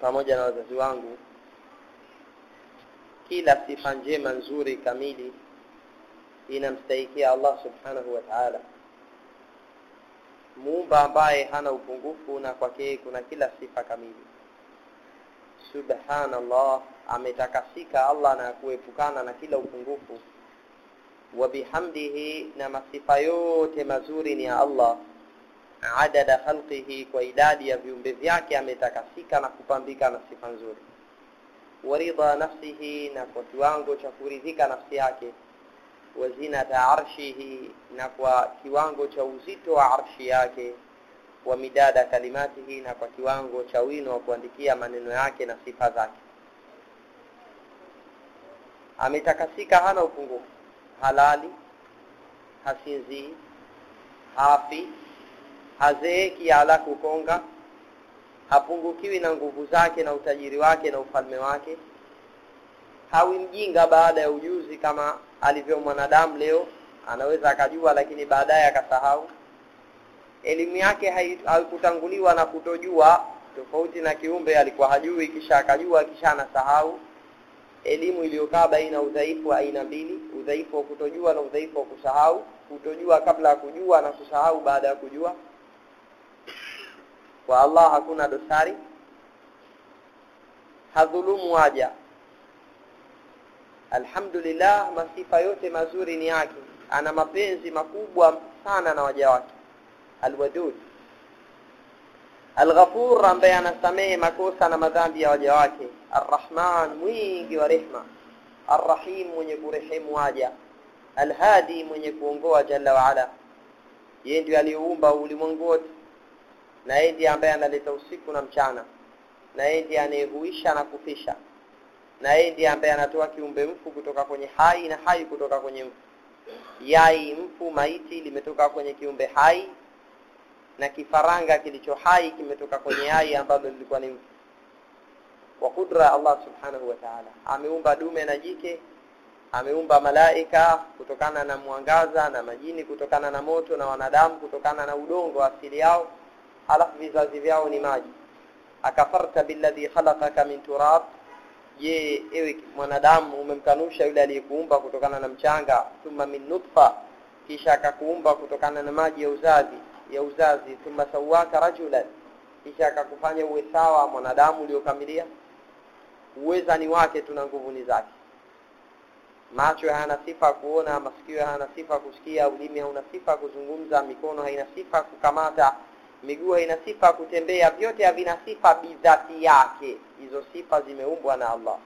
pamoja na wazazi wangu, kila sifa njema nzuri kamili inamstahikia Allah subhanahu wa ta'ala, muumba ambaye hana upungufu na kwake kuna kila sifa kamili. Subhanallah, ametakasika Allah na kuepukana na kila upungufu. Wa bihamdihi, na masifa yote mazuri ni ya Allah adada khalqihi, kwa idadi ya viumbe vyake ametakasika na kupambika na sifa nzuri. Waridha nafsihi, na kwa kiwango cha kuridhika nafsi yake. Wazinata arshihi, na kwa kiwango cha uzito wa arshi yake. Wa midada kalimatihi, na kwa kiwango cha wino wa kuandikia maneno yake na sifa zake. Ametakasika, hana upungufu, halali, hasinzii, hafi hazeeki ala kukonga, hapungukiwi na nguvu zake na utajiri wake na ufalme wake, hawi mjinga baada ya ujuzi kama alivyo mwanadamu leo. Anaweza akajua lakini baadaye akasahau. Elimu yake haikutanguliwa na kutojua, tofauti na kiumbe alikuwa hajui kisha akajua kisha anasahau. Elimu iliyokaa baina udhaifu wa aina mbili, udhaifu wa kutojua na udhaifu wa kusahau. Kutojua kabla ya kujua na kusahau baada ya kujua. Kwa Allah hakuna dosari, hadhulumu waja. Alhamdulillah, masifa yote mazuri ni yake. Ana mapenzi makubwa sana na waja wake. Alwadud, Alghafur, ambaye anasamehe makosa na madhambi ya waja wake. Arrahman, mwingi wa rehma. Arrahim, mwenye kurehemu waja. Alhadi, mwenye kuongoa jalla waala. Yeye ndiye aliyeumba ulimwengu wote na yeye ndiye ambaye analeta usiku na mchana, na yeye ndiye anayehuisha na kufisha, na yeye ndiye ambaye anatoa kiumbe mfu kutoka kwenye hai na hai kutoka kwenye mfu. Yai mfu maiti limetoka kwenye kiumbe hai, na kifaranga kilicho hai kimetoka kwenye yai ambalo lilikuwa ni mfu. Kwa kudra Allah subhanahu wa ta'ala, ameumba dume na jike, ameumba malaika kutokana na mwangaza na majini kutokana na moto na wanadamu kutokana na udongo asili yao halafu vizazi vyao ni maji. Akafarta billadhi khalaqaka min turab, je, ewe mwanadamu umemkanusha yule aliyekuumba kutokana na mchanga? Thumma min nutfa, kisha akakuumba kutokana na maji ya uzazi ya uzazi. Thumma sawaka rajulan, kisha akakufanya uwe sawa mwanadamu uliokamilia. uwezani wake, tuna nguvu ni zake. Macho hayana sifa kuona, masikio hayana sifa kusikia, ulimi hauna sifa kuzungumza, mikono haina sifa kukamata miguu haina sifa ya kutembea, vyote havina sifa bidhati yake. Hizo sifa zimeumbwa na Allah.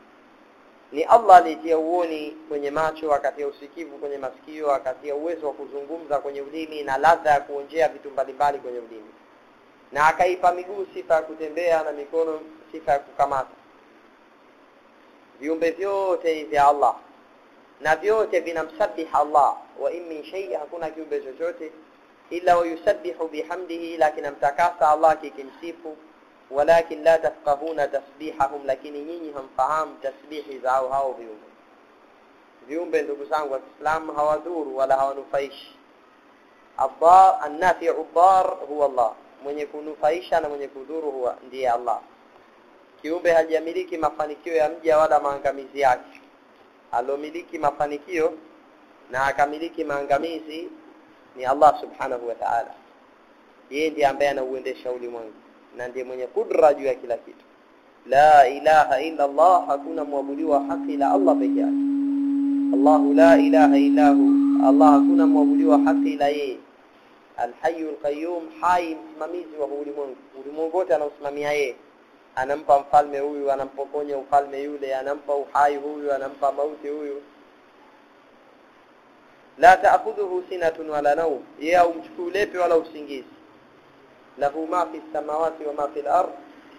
Ni Allah aliyetia uoni kwenye macho, akatia usikivu kwenye masikio, akatia uwezo wa kuzungumza kwenye ulimi na ladha ya kuonjea vitu mbalimbali kwenye ulimi, na akaipa miguu sifa ya kutembea na mikono sifa ya kukamata. Viumbe vyote ni vya Allah na vyote vinamsabiha Allah. Wa in min hakuna kiumbe chochote إلا ويسبح بحمده لكن امتكاس الله كي كمسيفو ولكن لا تفقهون تسبيحهم لكن نيني هم تسبيح زعو هاو بيوم بيوم بين دوغسان والإسلام هوا دور ولا هوا نفايش الضار النافع الضار هو الله. من يكون نفايش من يكون دور هو دي الله. kiumbe hajamiliki mafanikio ya mja wala maangamizi yake aliomiliki mafanikio na akamiliki maangamizi ni Allah subhanahu wa ta'ala. Yeye ndiye ambaye anauendesha ulimwengu na ndiye mwenye kudra juu ya kila kitu. La ilaha illa Allah hakuna mwabudiwa haki ila Allah peke yake. Allahu la ilaha illa hu. Allah hakuna mwabudiwa haki ila yeye. Alhayyul Qayyum hai msimamizi wa ulimwengu. Ulimwengu wote anausimamia yeye. Anampa mfalme huyu anampokonya ufalme yule anampa uhai huyu anampa mauti huyu لا تأخذه سنة ولا نوم. يأو مشكوليب ولا سنجيس له ما في السماوات وما في الأرض.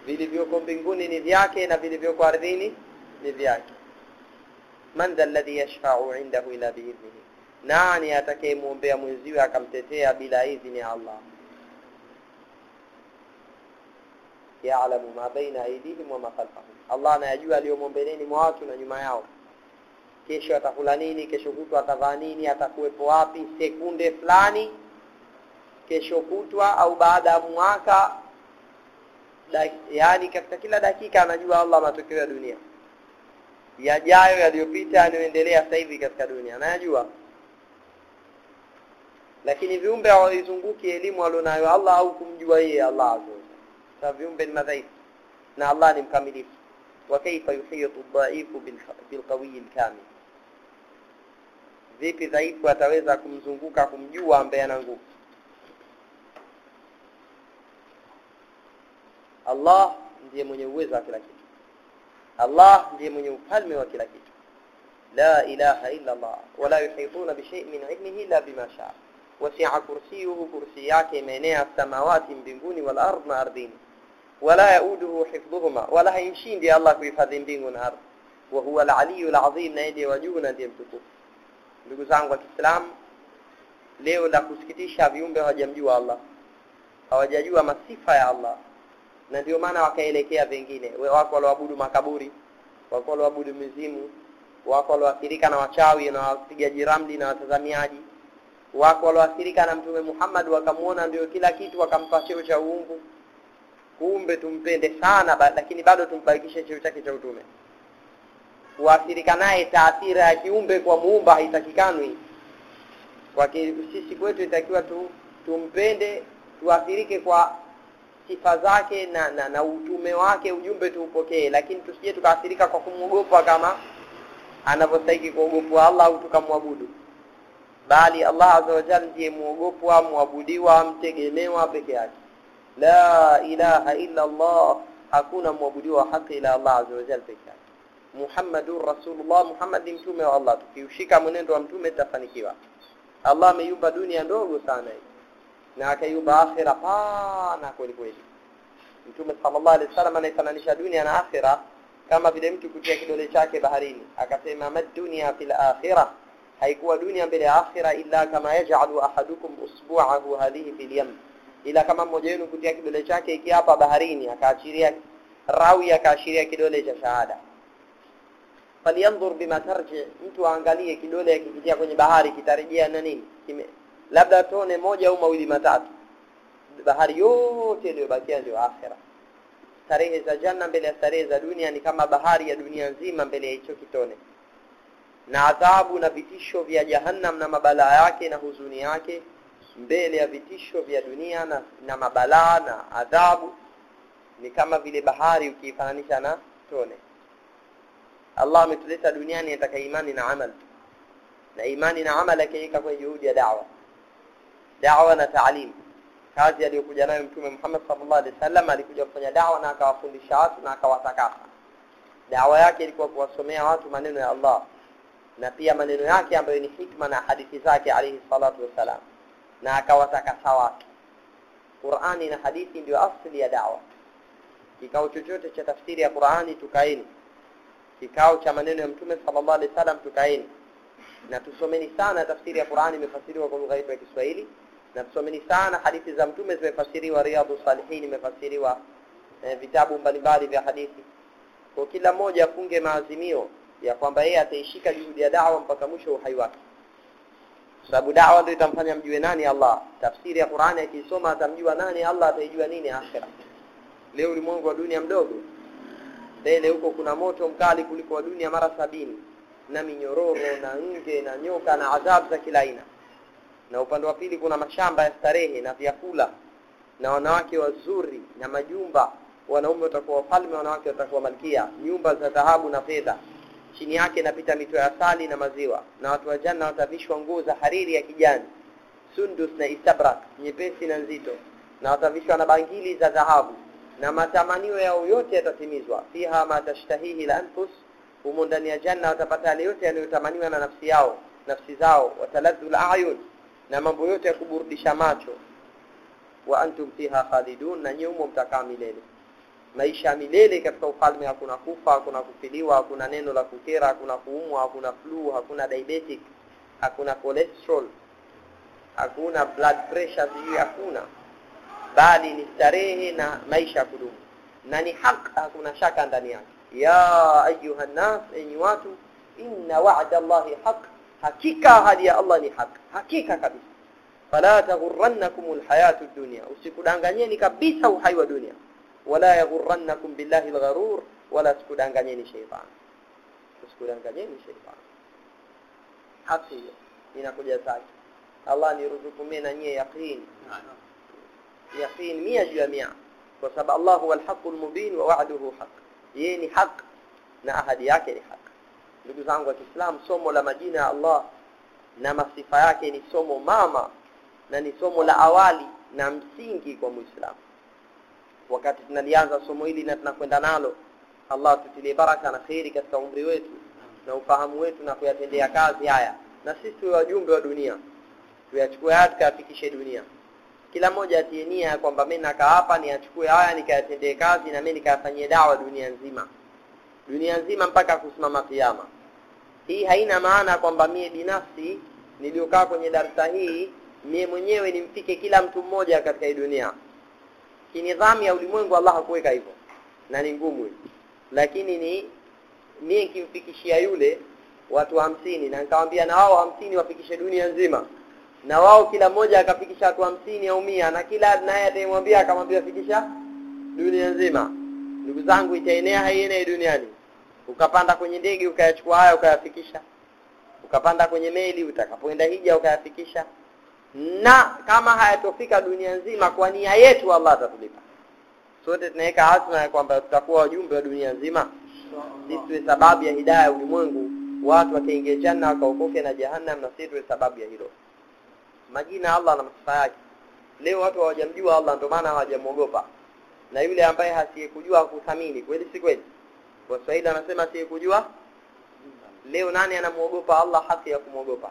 فيلي بيوكو بنقوني نذياكي نفيلي بيوكو أرضيني نذياكي من ذا الذي يشفع عنده إلا بإذنه؟ نعني أتكيمو بيا منزيوها كم تتيا بلا إذن يا الله. يعلم ما بين أيديهم وما خلفهم. الله نأجوها اليوم بينيني مواتنا نمائعهم kesho atakula nini kesho kutwa atavaa nini atakuwepo wapi sekunde fulani kesho kutwa au baada ya mwaka yaani katika kila dakika anajua Allah matokeo ya dunia yajayo yaliyopita yanayoendelea sasa hivi katika dunia anayajua lakini viumbe hawaizunguki elimu alionayo Allah au kumjua yeye Allah azza sababu viumbe ni madhaifu na Allah ni mkamilifu wa kaifa yuhitu dhaifu bilqawi alkamil vipi dhaifu ataweza kumzunguka kumjua ambaye ana nguvu Allah ndiye mwenye uwezo wa kila kitu Allah ndiye mwenye ufalme wa kila kitu la ilaha illa Allah wala yuhituna bi shay'in min ilmihi illa bima sha'a wasi'a kursiyuhu kursi yake imeenea samawati mbinguni wal ardh na ardhini wala yauduhu hifdhuhuma wala haimshindi Allah kuhifadhi mbingu na ardhi wa huwa al-aliyyu al-azim na ndiye wa juu na ndiye mtukufu ndugu zangu wa Kiislamu leo la kusikitisha viumbe hawajamjua Allah hawajajua masifa ya Allah na ndio maana wakaelekea vingine. Wako walioabudu makaburi wako walioabudu mizimu wako walioathirika na wachawi na wapigaji ramli na watazamiaji wako walioathirika na mtume Muhammad wakamuona ndio kila kitu wakampa cheo cha uungu. Kumbe tumpende sana ba, lakini bado tumbakishe cheo chake cha utume kuathirika naye taathira ya kiumbe kwa muumba haitakikanwi. Kwa sisi kwetu itakiwa tu tumpende tuathirike kwa sifa zake na, na na utume wake ujumbe tuupokee. Lakini tusije tukaathirika kwa kumwogopa kama anavyostahiki kuogopwa Allah au tukamwabudu. Bali Allah azza wa jalla ndiye muogopwa muabudiwa mtegemewa peke yake. La ilaha illa Allah hakuna mwabudiwa haki ila Allah azza wa jalla peke yake Muhammadur Rasulullah Muhammad ni mtume wa Allah tukiushika mwenendo wa mtume tutafanikiwa Allah ameiumba dunia ndogo sana hii na akaiumba akhira pana kweli kweli Mtume sallallahu alaihi wasallam anaifananisha dunia na akhira kama vile mtu kutia kidole chake baharini akasema mad dunya fil akhirah haikuwa dunia mbele ya akhira illa kama yaj'alu ahadukum usbu'ahu hadhihi fil yam ila kama mmoja wenu kutia kidole chake iki hapa baharini akaachiria rawi akaashiria kidole cha shahada falyanzur bima tarji mtu aangalie kidole kikitia kwenye bahari kitarejea na nini? Kime, labda tone moja au mawili matatu. Bahari yote iliyobakia ndio akhira starehe za janna mbele ya starehe za dunia ni kama bahari ya dunia nzima mbele ya hicho kitone. Na adhabu na vitisho vya jahannam na mabalaa yake na huzuni yake mbele ya vitisho vya dunia na, na mabalaa na adhabu ni kama vile bahari ukiifananisha na tone الله متلسة دنياني يتك إيماني نعمل. إيماني نعمل كيكا كي يهود يا دعوة. دعوة نتعليم كازي اللي يقول جنائي محمد صلى الله عليه وسلم اللي يقول جنائي دعوة ناكا وفن الشعات ناكا وعتكاها دعوة ياكي اللي يقول وصمي عات مننو يا الله. نبيا مننو ياكي عم بيني حكمة حديث ساكي عليه الصلاة والسلام. ناكا وعتكا سواك. قرآن حديث اللي يؤصل يا دعوة. كي كو تجوت تفسير يا قرآن تكايني. Kikao cha maneno ya mtume sallallahu alaihi wasallam tukaeni. Na tusomeni sana tafsiri ya Qur'ani imefasiriwa kwa lugha ya Kiswahili. Na tusomeni sana hadithi za mtume zimefasiriwa riyadu salihin imefasiriwa eh, vitabu mbalimbali vya hadithi. Kwa kila mmoja afunge maazimio ya kwamba yeye ataishika juhudi ya dawa mpaka mwisho uhai wake. Sababu dawa ndio itamfanya mjue nani Allah. Tafsiri ya Qur'ani akisoma atamjua nani Allah ataijua nini akhira leo ulimwengu wa dunia mdogo mbele huko kuna moto mkali kuliko wa dunia mara sabini na minyororo na nge na nyoka na adhabu za kila aina. Na upande wa pili kuna mashamba ya starehe na vyakula na wanawake wazuri na majumba. Wanaume watakuwa wafalme wanawake watakuwa malkia. Nyumba za dhahabu na fedha. Chini yake inapita mito ya asali na maziwa na watu wa janna watavishwa nguo za hariri ya kijani sundus na istabrak nyepesi na nzito na watavishwa na bangili za dhahabu na matamanio yao yote yatatimizwa. Fiha ma tashtahihi al-anfus humo ndani ya janna watapata yale yote yanayotamaniwa na nafsi yao nafsi zao. Wataladhu al-a'yun na mambo yote ya kuburudisha macho. Wa antum fiha khalidun na nyumo mtakaa milele. Maisha milele katika ufalme hakuna kufa hakuna kufiliwa hakuna neno la kukera hakuna kuumwa hakuna flu hakuna diabetic hakuna cholesterol hakuna blood pressure hakuna bali ni starehe na maisha ya kudumu na ni haq hakuna shaka ndani yake ya ayuha nas enyi watu inna wa'da allahi haq hakika ahadi ya allah ni haq hakika kabisa fala taghurrannakum alhayatu dunya usikudanganyeni kabisa uhai wa dunia wala yaghurrannakum billahi algharur wala sikudanganyeni shaytan usikudanganyeni shaytan haki inakuja zake Allah niruzuku mimi na nyie yaqeen يقين مية جميع وسب الله هو الحق المبين ووعده حق. يعني حق. نعهد يعني حق. لجزان وكسلام سومو لما جينا الله. نما صفاياك يعني سومو ماما. نني سومو لأوالي نمسينكي كم إسلام. وكاتي نليانزا سومو إلي نتنا نالو. الله تتلي بركة نخيري كتا عمري ويتو. نوفاهم ويتو نخويا تندي أكازي آية نسيسو يجوم بدنيا ويجوم بدنيا ويجوم بدنيا kila mmoja atie nia kwamba mimi nakaa hapa niachukue haya nikayatendee kazi na mimi nikayafanyie dawa dunia nzima. Dunia nzima mpaka kusimama kiyama. Hii haina maana kwamba mie binafsi niliokaa kwenye darasa hii mie mwenyewe nimfike kila mtu mmoja katika hii dunia. Kinidhamu ya ulimwengu Allah hakuweka hivyo na ni ngumu. Lakini ni mie nkimfikishia yule watu hamsini na nikamwambia na wao hamsini wafikishe dunia nzima na wao kila mmoja akafikisha watu hamsini au mia na kila naye atamwambia akamwambia fikisha dunia nzima. Ndugu zangu itaenea haienei duniani. Ukapanda kwenye ndege ukayachukua haya ukayafikisha. Ukapanda kwenye meli utakapoenda hija ukayafikisha. Na kama hayatofika dunia nzima kwa nia yetu Allah atatulipa. Sote tunaweka azma ya kwamba tutakuwa wajumbe wa dunia nzima. Sisi tuwe sababu ya hidayah ya ulimwengu. Watu wakaingia janna wakaokoke na jahannam na sisi tuwe sababu ya hilo majina Allah na masifa yake. Leo watu hawajamjua Allah ndio maana hawajamwogopa. Na yule ambaye hasiyekujua hakuthamini kweli si kweli? Waswahili anasema asiyekujua leo nani anamwogopa Allah? Haki ya kumwogopa.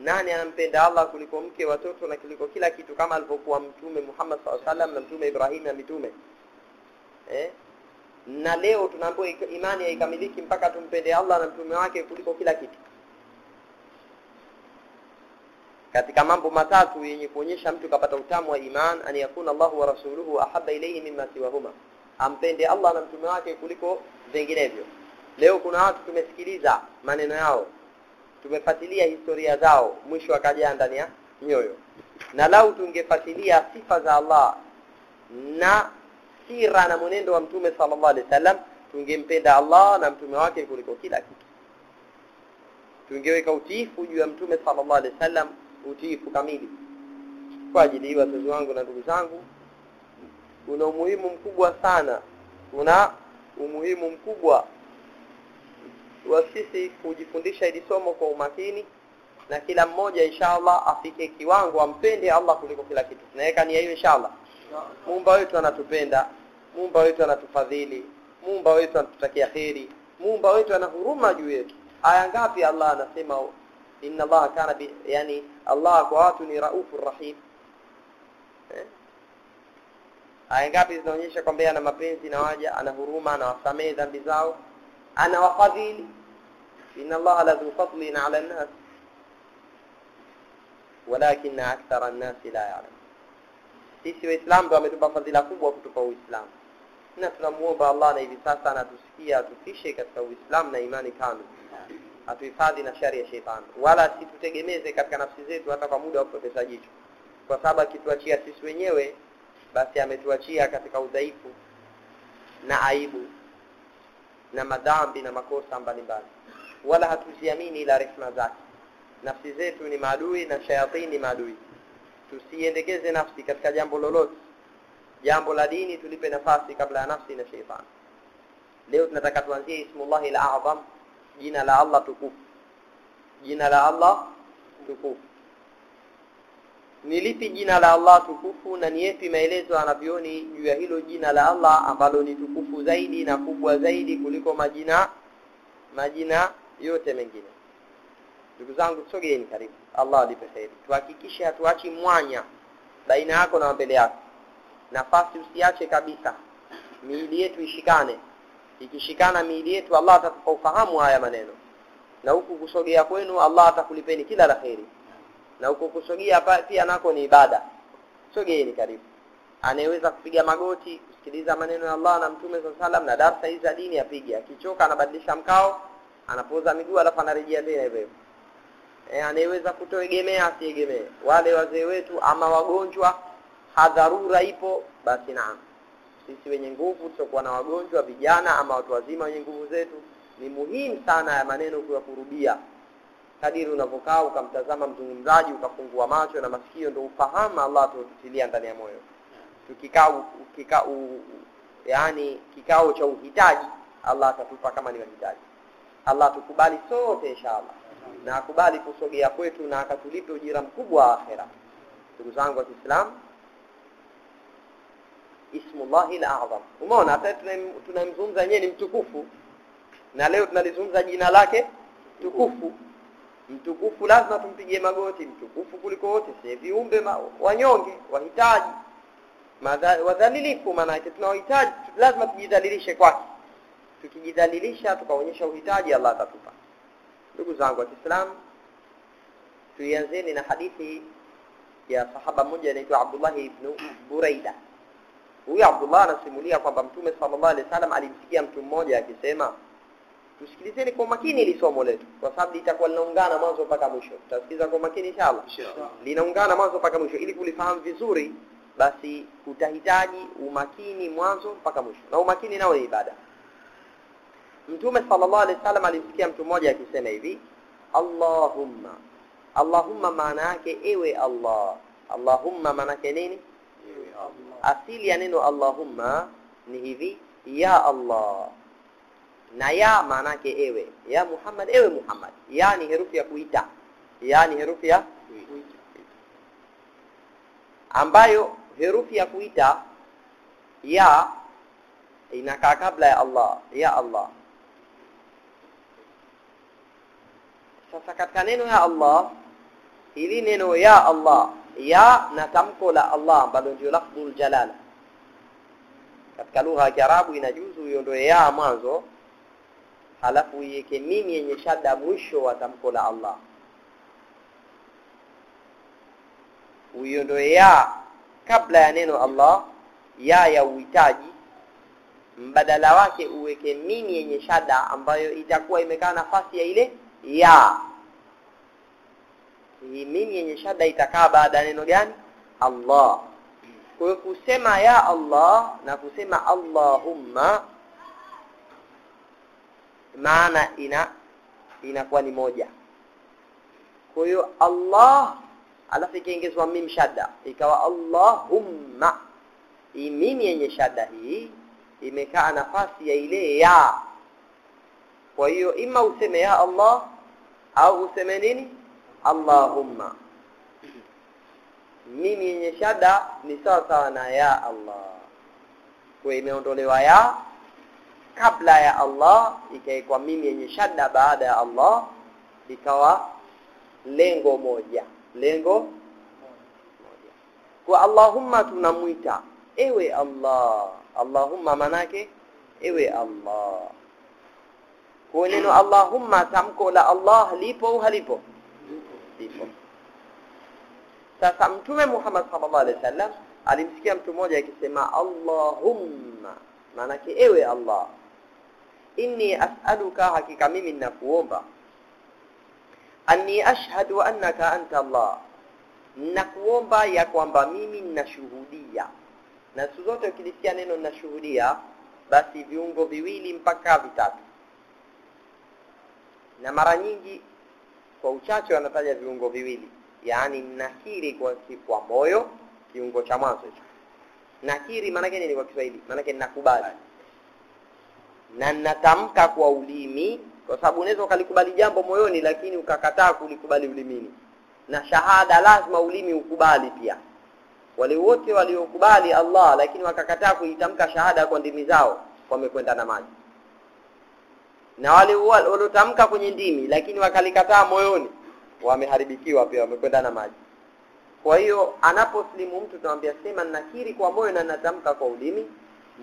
Nani anampenda Allah kuliko mke watoto na kuliko kila kitu kama alivyokuwa mtume Muhammad SAW na mtume Ibrahim na mitume? Eh? Na leo tunaambiwa imani haikamiliki mpaka tumpende Allah na mtume wake kuliko kila kitu katika mambo matatu yenye kuonyesha mtu kapata utamu wa iman an yakuna Allahu wa rasuluhu ahabba ilayhi mimma siwahuma. Ampende Allah na mtume wake kuliko vinginevyo. Leo kuna watu tumesikiliza maneno yao tumefuatilia historia zao mwisho akajaa ndani ya nyoyo. Na lau tungefuatilia sifa za Allah na sira na mwenendo wa mtume sallallahu alaihi wasallam tungempenda Allah na mtume wake kuliko kila kitu. Tungeweka utiifu juu ya mtume sallallahu alaihi wasallam utiifu kamili. Kwa ajili hii wazazi wangu na ndugu zangu una umuhimu mkubwa sana. Una umuhimu mkubwa wa sisi kujifundisha ili somo kwa umakini na kila mmoja inshallah afike kiwango ampende Allah kuliko kila kitu. Tunaweka nia hiyo inshallah. Muumba wetu anatupenda muumba wetu anatufadhili muumba wetu anatutakia heri muumba wetu ana huruma juu yetu. Aya ngapi Allah anasema إن الله كان يعني الله قواتني رؤوف الرحيم أي غابي آه، زونيشا كم بيانا ما بينسي نواجا أنا هروما أنا وسامي ذا بزاو أنا وفضيل إن الله لذو فضل على الناس. ولكن أكثر الناس لا يعلم sisi waislamu ndo ametupa fadhila kubwa kutoka uislamu na tunamuomba allah na hivi sasa anatusikia atufishe katika uislamu na imani kano atuhifadhi na shari ya sheitani, wala situtegemeze katika nafsi zetu hata kwa muda wa kupoteza jicho. Kwa sababu akituachia sisi wenyewe basi ametuachia katika udhaifu na aibu na madhambi na makosa mbalimbali. Wala hatuziamini ila rehma zake. Nafsi zetu ni maadui na shayatini ni maadui. Tusiendekeze nafsi katika jambo lolote. Jambo la dini tulipe nafasi kabla ya nafsi na sheitani. Leo tunataka tuanzie ismullahi al-a'zam jina la Allah tukufu jina la Allah tukufu ni lipi jina la Allah tukufu na ni yapi maelezo anavyoni juu ya hilo jina la Allah ambalo ni tukufu zaidi na kubwa zaidi kuliko majina majina yote mengine? Ndugu zangu sogeeni karibu. Allah alipe heri tuhakikishe hatuachi mwanya baina yako na mbele yako. Nafasi usiache kabisa. Miili yetu ishikane ikishikana miili yetu Allah atatupa ufahamu haya maneno. Na huku kusogea kwenu Allah atakulipeni kila la kheri. Na huku kusogea pia nako ni ibada. Sogeeni karibu. Anayeweza kupiga magoti kusikiliza maneno ya Allah na Mtume saa salam na darsa hizi za dini apige. Akichoka anabadilisha mkao anapoza miguu alafu anarejea tena hivyo hivyo. E, anayeweza kutoegemea asiegemee. Wale wazee wetu ama wagonjwa hadharura ipo basi naam sisi wenye nguvu tutakuwa na wagonjwa vijana ama watu wazima wenye nguvu zetu ni muhimu sana ya maneno kuyakurudia kadiri unavyokaa ukamtazama mzungumzaji ukafungua macho na masikio ndio ufahamu Allah atutilia ndani ya moyo. Tukikaa ukikaa yani kikao cha uhitaji Allah atatupa kama ni wahitaji Allah tukubali sote inshallah. Na akubali kusogea kwetu na akatulipe ujira mkubwa wa akhera. Ndugu zangu wa Kiislamu ismullahi al-a'zam. Umeona hata tunamzungumza yeye ni mtukufu. Na leo tunalizungumza jina lake tukufu mtukufu lazima tumpigie magoti mtukufu kuliko wote. Si viumbe wanyonge wahitaji. Wadhalilifu maana yake tunawahitaji. Lazima tujidhalilishe kwake. Tukijidhalilisha tukaonyesha uhitaji Allah atatupa. Ndugu zangu wa Kiislamu tuianzeni na hadithi ya sahaba mmoja anaitwa Abdullah ibn Buraida huyu Abdullah anasimulia kwamba Mtume sallallahu alaihi wasallam alimsikia mtu mmoja akisema tusikilizeni kwa makini ili somo letu kwa sababu litakuwa linaungana mwanzo mpaka mwisho. Tutasikiza kwa makini inshallah linaungana mwanzo mpaka mwisho. Ili kulifahamu vizuri basi utahitaji umakini mwanzo mpaka mwisho. Na umakini nao ni ibada. Mtume sallallahu alaihi wasallam alimsikia mtu mmoja akisema hivi Allahumma. Allahumma maana yake ewe Allah. Allahumma maana yake nini asili ya neno Allahumma ni hivi ya Allah. Na ya maana yake ewe. Ya Muhammad ewe Muhammad. Ya ni herufi ya kuita. Ya ni herufi ya ambayo herufi ya kuita ya inakaa kabla ya Allah. Ya Allah. Sasa katika neno ya Allah hili neno ya Allah ya na tamko la Allah ambalo ndio lafdhul jalala katika lugha ya Kiarabu inajuzu uiondoe ya mwanzo halafu iweke mimi yenye shada mwisho wa tamko la Allah uiondoe ya kabla ya neno Allah ya ya uhitaji mbadala wake uweke mimi yenye shada ambayo itakuwa imekaa nafasi ya ile? Ya hii mimi yenye shada itakaa baada ya neno gani? Allah. Kwa kusema ya Allah na kusema Allahumma maana ina inakuwa ni moja. Kwa hiyo Allah alafu ikiongezwa mim shadda ikawa Allahumma. Hii mimi yenye shadda hii imekaa nafasi ya ile ya. Kwa hiyo ima useme ya Allah au useme nini Allahumma. Mimi yenye shada ni sawa sawa na ya Allah. Kwa imeondolewa ya kabla ya Allah ikawekwa mimi yenye shada baada ya Allah ikawa lengo moja. Lengo moja. Kwa Allahumma tunamwita ewe Allah. Allahumma manake ewe Allah. Kwa neno Allahumma tamko la Allah lipo au halipo lipo sasa mtume Muhammad sallallahu alaihi wasallam alimsikia mtu mmoja akisema Allahumma maanake ewe Allah inni as'aluka hakika mimi ninakuomba. Anni ashhadu annaka anta Allah. Nakuomba ya kwamba mimi ninashuhudia. Na siku zote ukilisikia neno ninashuhudia basi viungo viwili mpaka vitatu. Na mara nyingi kwa uchache wanataja viungo viwili yaani nakiri kwa, kwa moyo kiungo cha mwanzo hicho. Nakiri maana yake nini kwa Kiswahili Maana yake ninakubali na natamka kwa ulimi kwa sababu unaweza ukalikubali jambo moyoni lakini ukakataa kulikubali ulimini. Na shahada lazima ulimi ukubali pia. Wale wote waliokubali Allah lakini wakakataa kuitamka shahada kwa ndimi zao wamekwenda na maji na wale waliotamka kwenye ndimi lakini wakalikataa moyoni wameharibikiwa pia wamekwenda na maji. Kwa hiyo anaposlimu mtu tunamwambia sema nakiri kwa moyo na natamka kwa ulimi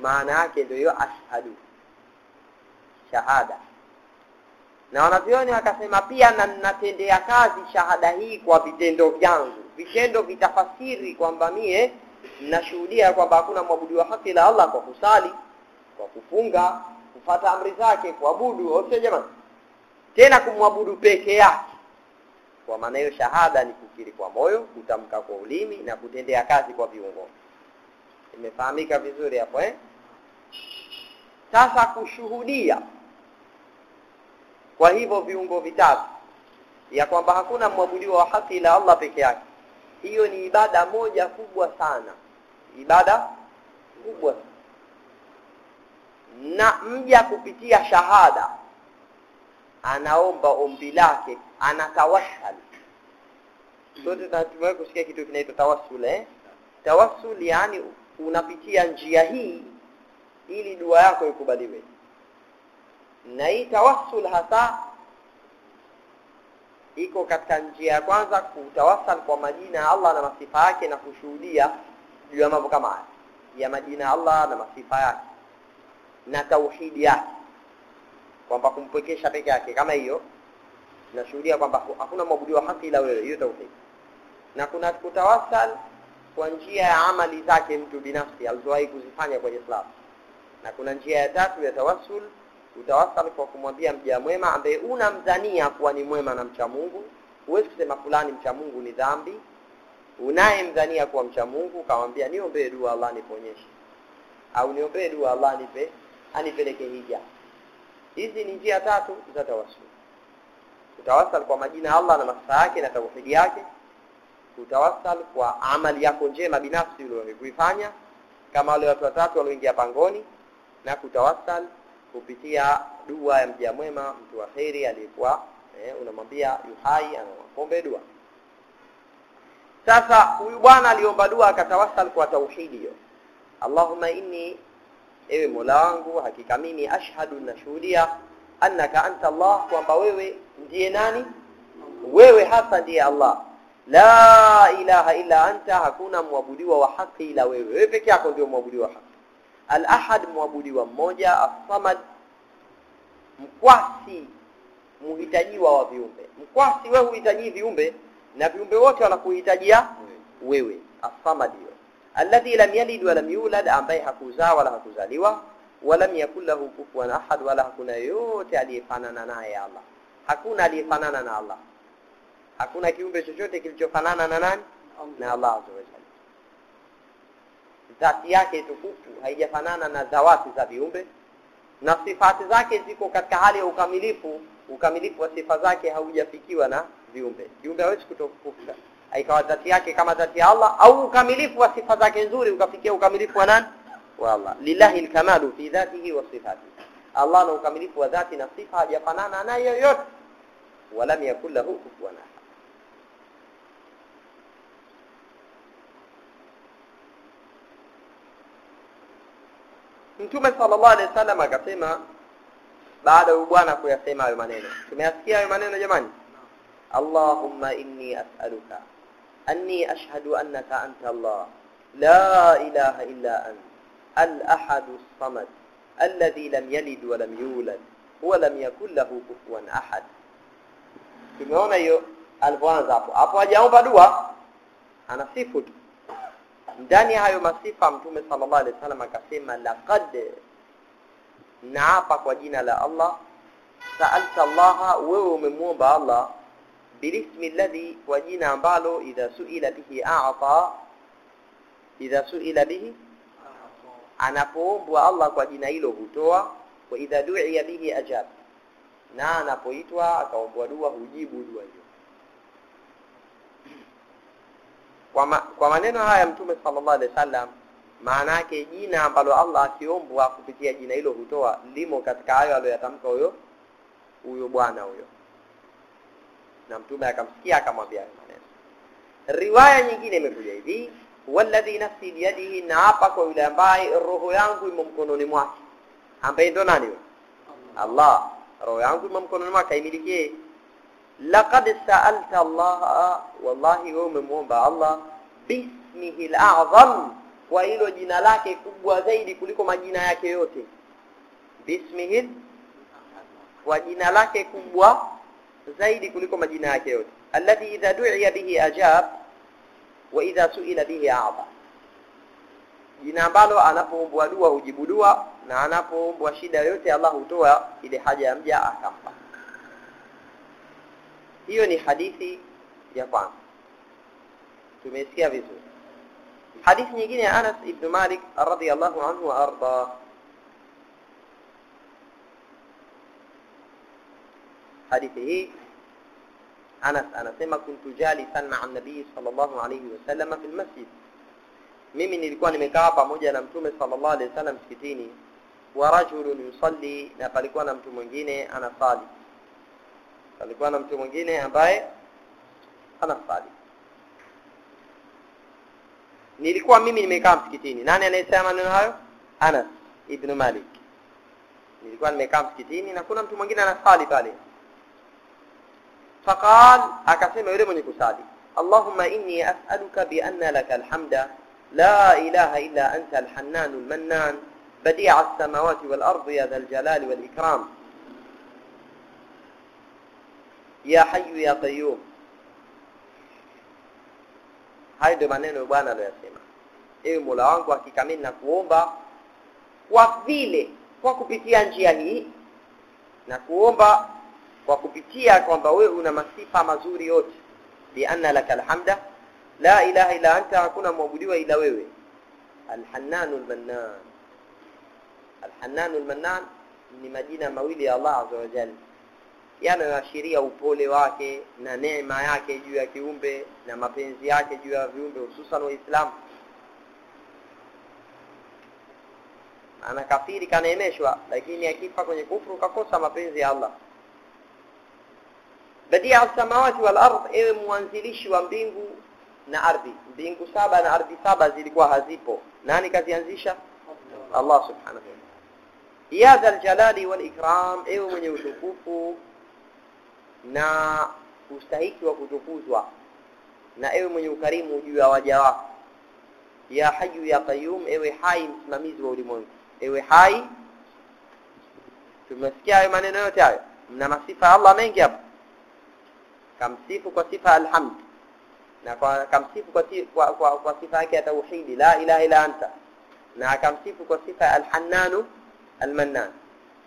maana yake ndio hiyo ashhadu shahada. Na wanavyoni wakasema pia na natendea kazi shahada hii kwa vitendo vyangu. Vitendo vitafasiri kwamba mie nashuhudia kwamba hakuna mwabudu wa haki la Allah kwa kusali kwa kufunga kufata amri zake kuabudu sio jamani. Tena kumwabudu peke yake. Kwa maana hiyo shahada ni kukiri kwa moyo kutamka kwa ulimi na kutendea kazi kwa viungo. Imefahamika vizuri hapo eh? Sasa kushuhudia kwa hivyo viungo vitatu ya kwamba hakuna mwabudiwa wa haki ila Allah peke yake. Hiyo ni ibada moja kubwa sana. Ibada kubwa sana na mja kupitia shahada anaomba ombi lake anatawassal sote tunatumai kusikia kitu kinaitwa tawassul eh? Tawassul yani unapitia njia hii ili dua yako ikubaliwe. Na hii tawassul hasa iko katika njia ya kwanza kutawassal kwa majina ya Allah na masifa yake na kushuhudia juu ya mambo kama haya. Ya majina ya Allah na masifa yake na tauhidi yake kwamba kumpwekesha peke yake. Kama hiyo nashuhudia kwamba hakuna mwabudu wa haki ila wewe. Hiyo tauhid. Na kuna kutawasal kwa njia ya amali zake mtu binafsi alizowahi kuzifanya kwenye Islam. Na kuna njia ya tatu ya tawassul utawasal kwa kumwambia mja mwema ambaye unamdhania kuwa ni mwema na mcha Mungu. Huwezi kusema fulani mcha Mungu ni dhambi. Unayemdhania kuwa mcha Mungu kamwambia niombee dua Allah niponyeshe. Au niombee dua Allah nipe anipeleke hija. Hizi ni njia tatu za tawassul. Utawassal kwa majina ya Allah na masaa yake na tauhidi yake. Utawassal kwa amali yako njema binafsi uliyoifanya kama wale watu watatu walioingia pangoni. Na kutawassal kupitia dua ya mja mwema mtu wa kheri aliyekuwa eh, unamwambia yuhai anaombe dua. Sasa huyu bwana aliomba dua akatawassal kwa tauhidi hiyo. Allahumma inni ewe Mola wangu hakika mimi ashhadu nashuhudia annaka anta Allah kwamba wewe ndiye nani? Wewe hasa ndiye Allah. La ilaha illa anta hakuna mwabudiwa wa haki ila wewe. Wewe peke yako ndio mwabudiwa wa haki. Al-ahad mwabudiwa mmoja. As-samad mkwasi muhitajiwa wa viumbe. Mkwasi wewe huhitaji viumbe na viumbe wote wanakuhitajia wewe. As-samad hiyo alladhi lam yalid wa lam yulad ambaye hakuzaa wala hakuzaliwa walam yakul lahu kufuwan ahad wala hakuna yote aliyefanana naye Allah hakuna aliyefanana na Allah hakuna kiumbe chochote kilichofanana na nani na Allah azza wa jalla dhati yake tukufu haijafanana na zawati za viumbe na sifati zake ziko katika hali ya ukamilifu ukamilifu wa sifa zake haujafikiwa na viumbe kiumbe hawezi kutokufa ikawa dhati yake kama dhati ya Allah au ukamilifu wa sifa zake nzuri ukafikia ukamilifu wa nani wa Allah lillahi alkamalu fi dhatihi wa sifatihi Allah na ukamilifu wa dhati na sifa hajafanana na yoyote walam yakul lahu kufuwan ahad Mtume sallallahu alaihi wasallam akasema baada ya bwana kuyasema hayo maneno. Tumeyasikia hayo maneno jamani? Allahumma inni as'aluka anni ashhadu annaka anta Allah la ilaha illa ant al-ahad as-samad alladhi lam yalid wa lam yulad wa lam yakul lahu kufuwan ahad. Tumeona hiyo alipoanza hapo. Hapo hajaomba dua. Anasifu tu. Ndani ya hayo masifa mtume sallallahu alaihi wasallam akasema laqad naapa kwa jina la Allah. Sa'alta Allah wewe umemwomba Allah bilismi alladhi kwa jina ambalo idha suila bihi a'ta idha suila bihi anapoombwa Allah kwa jina hilo hutoa wa idha du'iya bihi ajab. Na anapoitwa akaombwa dua hujibu dua hiyo. Kwa, ma, kwa maneno haya mtume sallallahu alaihi wasallam maana yake jina ambalo Allah akiombwa kupitia jina hilo hutoa limo katika hayo aliyoyatamka huyo huyo bwana huyo na mtume akamsikia akamwambia maneno. Riwaya nyingine imekuja hivi walladhi nafsi biyadihi na hapa kwa yule ambaye roho yangu imo mkononi mwake. Ambaye ndo nani Allah. Roho yangu imo mkononi mwake aimilikie laqad sa'alta Allah wallahi wewe umemwomba Allah bismihi al-a'zam kwa hilo jina lake kubwa zaidi kuliko majina yake yote. Bismihi kwa jina lake kubwa zaidi kuliko majina yake yote. Alladhi idha du'iya bihi ajab wa idha su'ila bihi a'ta jina ambalo anapoombwa dua hujibu dua na anapoombwa shida yote Allah hutoa ile haja ya mja akampa. Hiyo ni hadithi ya kwanza. Tumesikia vizuri. Hadithi nyingine ya Anas ibn Malik radhiyallahu anhu wa arda hadithi hii Anas anasema kuntu jalisan ma'a nabii sallallahu alayhi wasallam fi almasjid mimi nilikuwa nimekaa pamoja na mtume sallallahu alayhi wasallam msikitini. Wa rajulun yusalli na palikuwa na mtu mwingine anasali. Palikuwa na mtu mwingine ambaye anasali. Nilikuwa mimi nimekaa msikitini. Nani anayesema maneno hayo? Anas ibn Malik. Nilikuwa nimekaa msikitini na kuna mtu mwingine anasali pale فقال اكسم يريد من يكسادي اللهم إني أسألك بأن لك الحمد. لا إله إلا أنت الحنان المنان. بديع السماوات والأرض يا ذا الجلال والإكرام. يا حي يا قيوم. هاي دو منين وبانا لو يسيما إيه ملاوان قوة كي كمين نكوومبا وفيلي قوة كبتيا نجيا هي kwa kupitia kwamba wewe una masifa mazuri yote. Bi anna laka alhamda la ilaha illa anta hakuna mwabudiwa ila wewe. Alhannanul mannan. Alhannanul mannan ni majina mawili ya Allah azza wa jalla. Yanayoashiria upole wake na neema yake juu ya kiumbe na mapenzi yake juu ya viumbe hususan waislamu. Ana kafiri kaneemeshwa lakini akifa kwenye kufuru kakosa mapenzi ya Allah بديع السماوات والأرض إيه منزلشي ومبينغو نارضي بينغو سابا نارضي سابا زيلكوا هزيبو. ناني كازي أنزيشا؟ الله سبحانه يا ذا الجلال والإكرام إيه من يوتوكوكو نا مستحيك وكتوكوزوا نا إيه من يوكريم وجوا وجوا يا حي يا قيوم إيه حي مسماميز وولمون إيه حي تمسكي إيه من أنا يوتي الله من جابه kamsifu kwa sifa alhamd na kwa kamsifu kwa, kwa, kwa, kwa sifa yake ya tauhidi la ilaha illa anta na akamsifu kwa sifa alhannanu almannan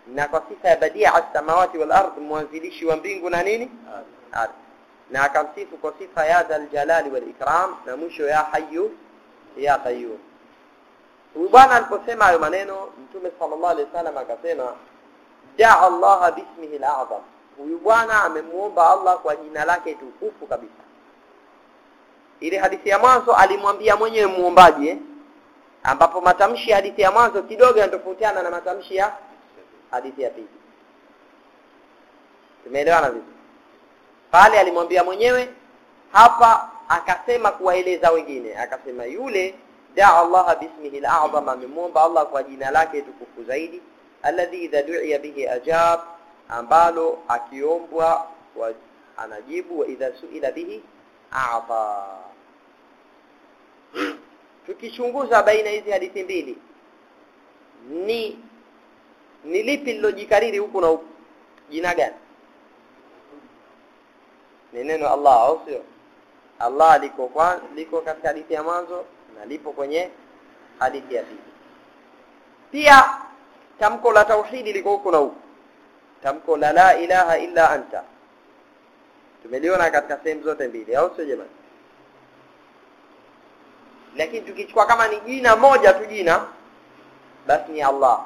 na kwa sifa ya badia as-samawati wal ard mwanzilishi wa mbingu na nini ardhi na akamsifu kwa sifa ya dhal jalali wal ikram na mwisho ya hayyu ya qayyum huyu bwana aliposema hayo maneno mtume sallallahu alaihi wasallam akasema daa Allah bismihi al-a'zam huyu bwana amemuomba Allah kwa jina lake tukufu kabisa. Ile hadithi ya mwanzo alimwambia mwenyewe muombaji eh? ambapo matamshi ya hadithi ya mwanzo kidogo yanatofautiana na matamshi ya hadithi ya pili. Tumeelewana vizuri pale alimwambia mwenyewe hapa akasema kuwaeleza wengine. Akasema yule daa Allah bismihi al-a'zam amemwomba Allah kwa jina lake tukufu zaidi. Alladhi idha du'iya bihi ajab ambalo akiombwa anajibu wa idha suila bihi a'ta. Tukichunguza baina hizi hadithi mbili ni ni lipi lilojikariri huku na huku jina gani? Ni neno Allah au sio? Allah liko kwa liko katika hadithi ya mwanzo na lipo kwenye hadithi ya pili. Pia tamko la tauhidi liko huku na huko tamko la la ilaha illa anta. Tumeliona katika sehemu zote mbili au sio jamani? Lakini tukichukua kama ni jina moja tu jina basi ni Allah.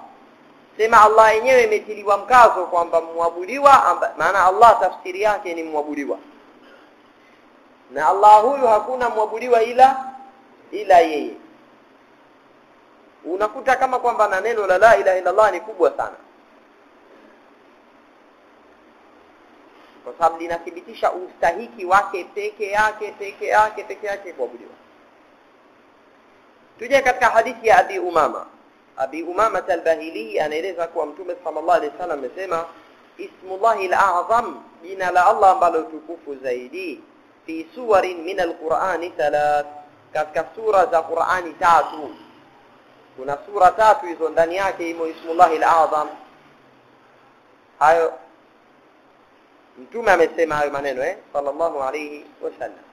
Sema Allah yenyewe imetiliwa mkazo kwamba muabudiwa maana Allah tafsiri yake ni muabudiwa na Allah huyu hakuna muabudiwa ila ila yeye. Unakuta kama kwamba na neno la la ilaha illa Allah ni kubwa sana kwa sababu linathibitisha ustahiki wake peke yake peke yake peke yake kuabudiwa tuje katika hadithi ya Abi Umama Abi Umama al-Bahili anaeleza kuwa Mtume sallallahu alaihi wasallam amesema ismullahi al-a'zam jina la Allah ambalo tukufu zaidi fi suwarin min al-Qur'ani thalath katika sura za Qur'ani tatu kuna sura tatu hizo ndani yake imo ismullahi al-a'zam hayo Mtume amesema hayo maneno eh sallallahu alayhi wasallam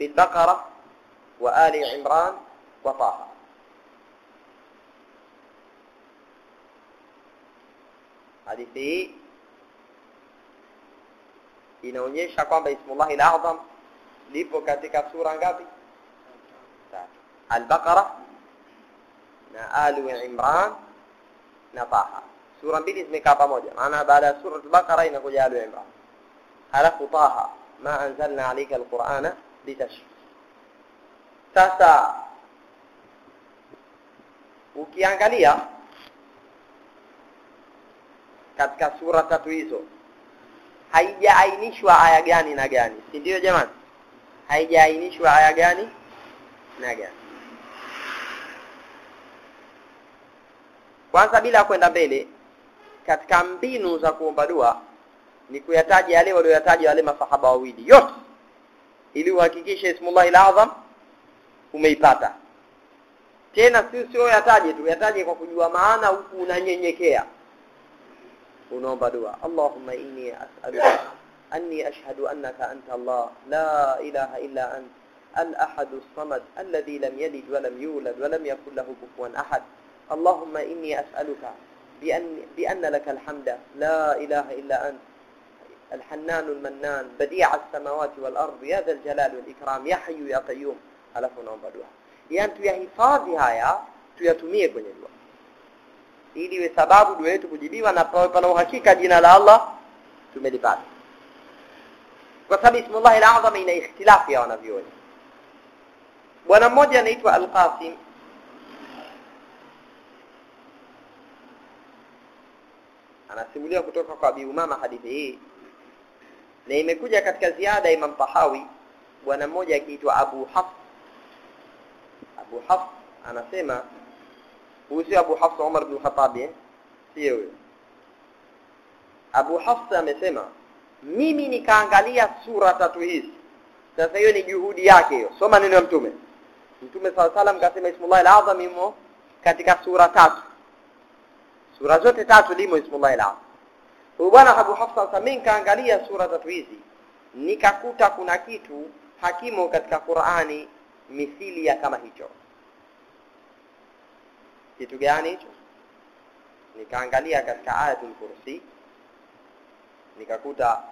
في البقرة وآل عمران وطه hadithi hii inaonyesha kwamba ismullahi al-azam lipo katika sura ngapi al-baqara na alu imran na taha sura mbili zimekaa pamoja. Maana baada ya sura al-baqara inakuja alu imran. Halafu taha ma anzalna alayka al-qur'ana litashqa sasa ukiangalia katika sura tatu hizo haijaainishwa aya gani na gani. Si ndio jamani? Haijaainishwa aya gani na gani. Kwanza bila kwenda mbele katika mbinu za kuomba dua ni kuyataja yale walioyataja wale masahaba wawili yote ili uhakikishe ismullahi al-azam umeipata. Tena si sio yataje tu yataje kwa kujua maana huku unanyenyekea. Unaomba dua Allahumma inni as'aluka anni ashhadu annaka anta Allah la ilaha illa anta al-ahad as-samad alladhi lam yalid wa lam yulad wa lam yakul lahu kufuwan ahad. Allahumma inni as'aluka بأن, بأن لك الحمد. لا إله إلا أنت. الحنان المنان. بديع السماوات والأرض. يا ذا الجلال والإكرام. يا حي يا قيوم. على فون أمبادوها يعني تويا حفاظها يا تويا تمية كنجوا إلي وسباب دوية تبجيبي ونطوي فنو حقيقة جينا لالله تمية لبعض. وسبب اسم الله الأعظم إن اختلاف يا نبيوني وأنا موجة نيتوا القاسم. Anasimulia kutoka kwa Abi Umama hadithi hii. Na imekuja katika ziada Imam Tahawi bwana mmoja akiitwa Abu Hafs. Abu Hafs anasema huyu Abu Hafs Umar bin Khattab eh? Sio huyo Abu Hafs amesema mimi nikaangalia sura tatu hizi. Sasa hiyo ni juhudi yake hiyo. Soma neno ya mtume. Mtume sala salam kasema ismullahi al-azam imo katika sura tatu sura zote tatu limo ismullahi al-azam huyu bwana Abu hafsa sasa mimi nikaangalia sura tatu hizi. Nikakuta kuna kitu hakimo katika Qur'ani mithili ya kama hicho. Kitu gani hicho? Nikaangalia katika ayatul kursi. Nikakuta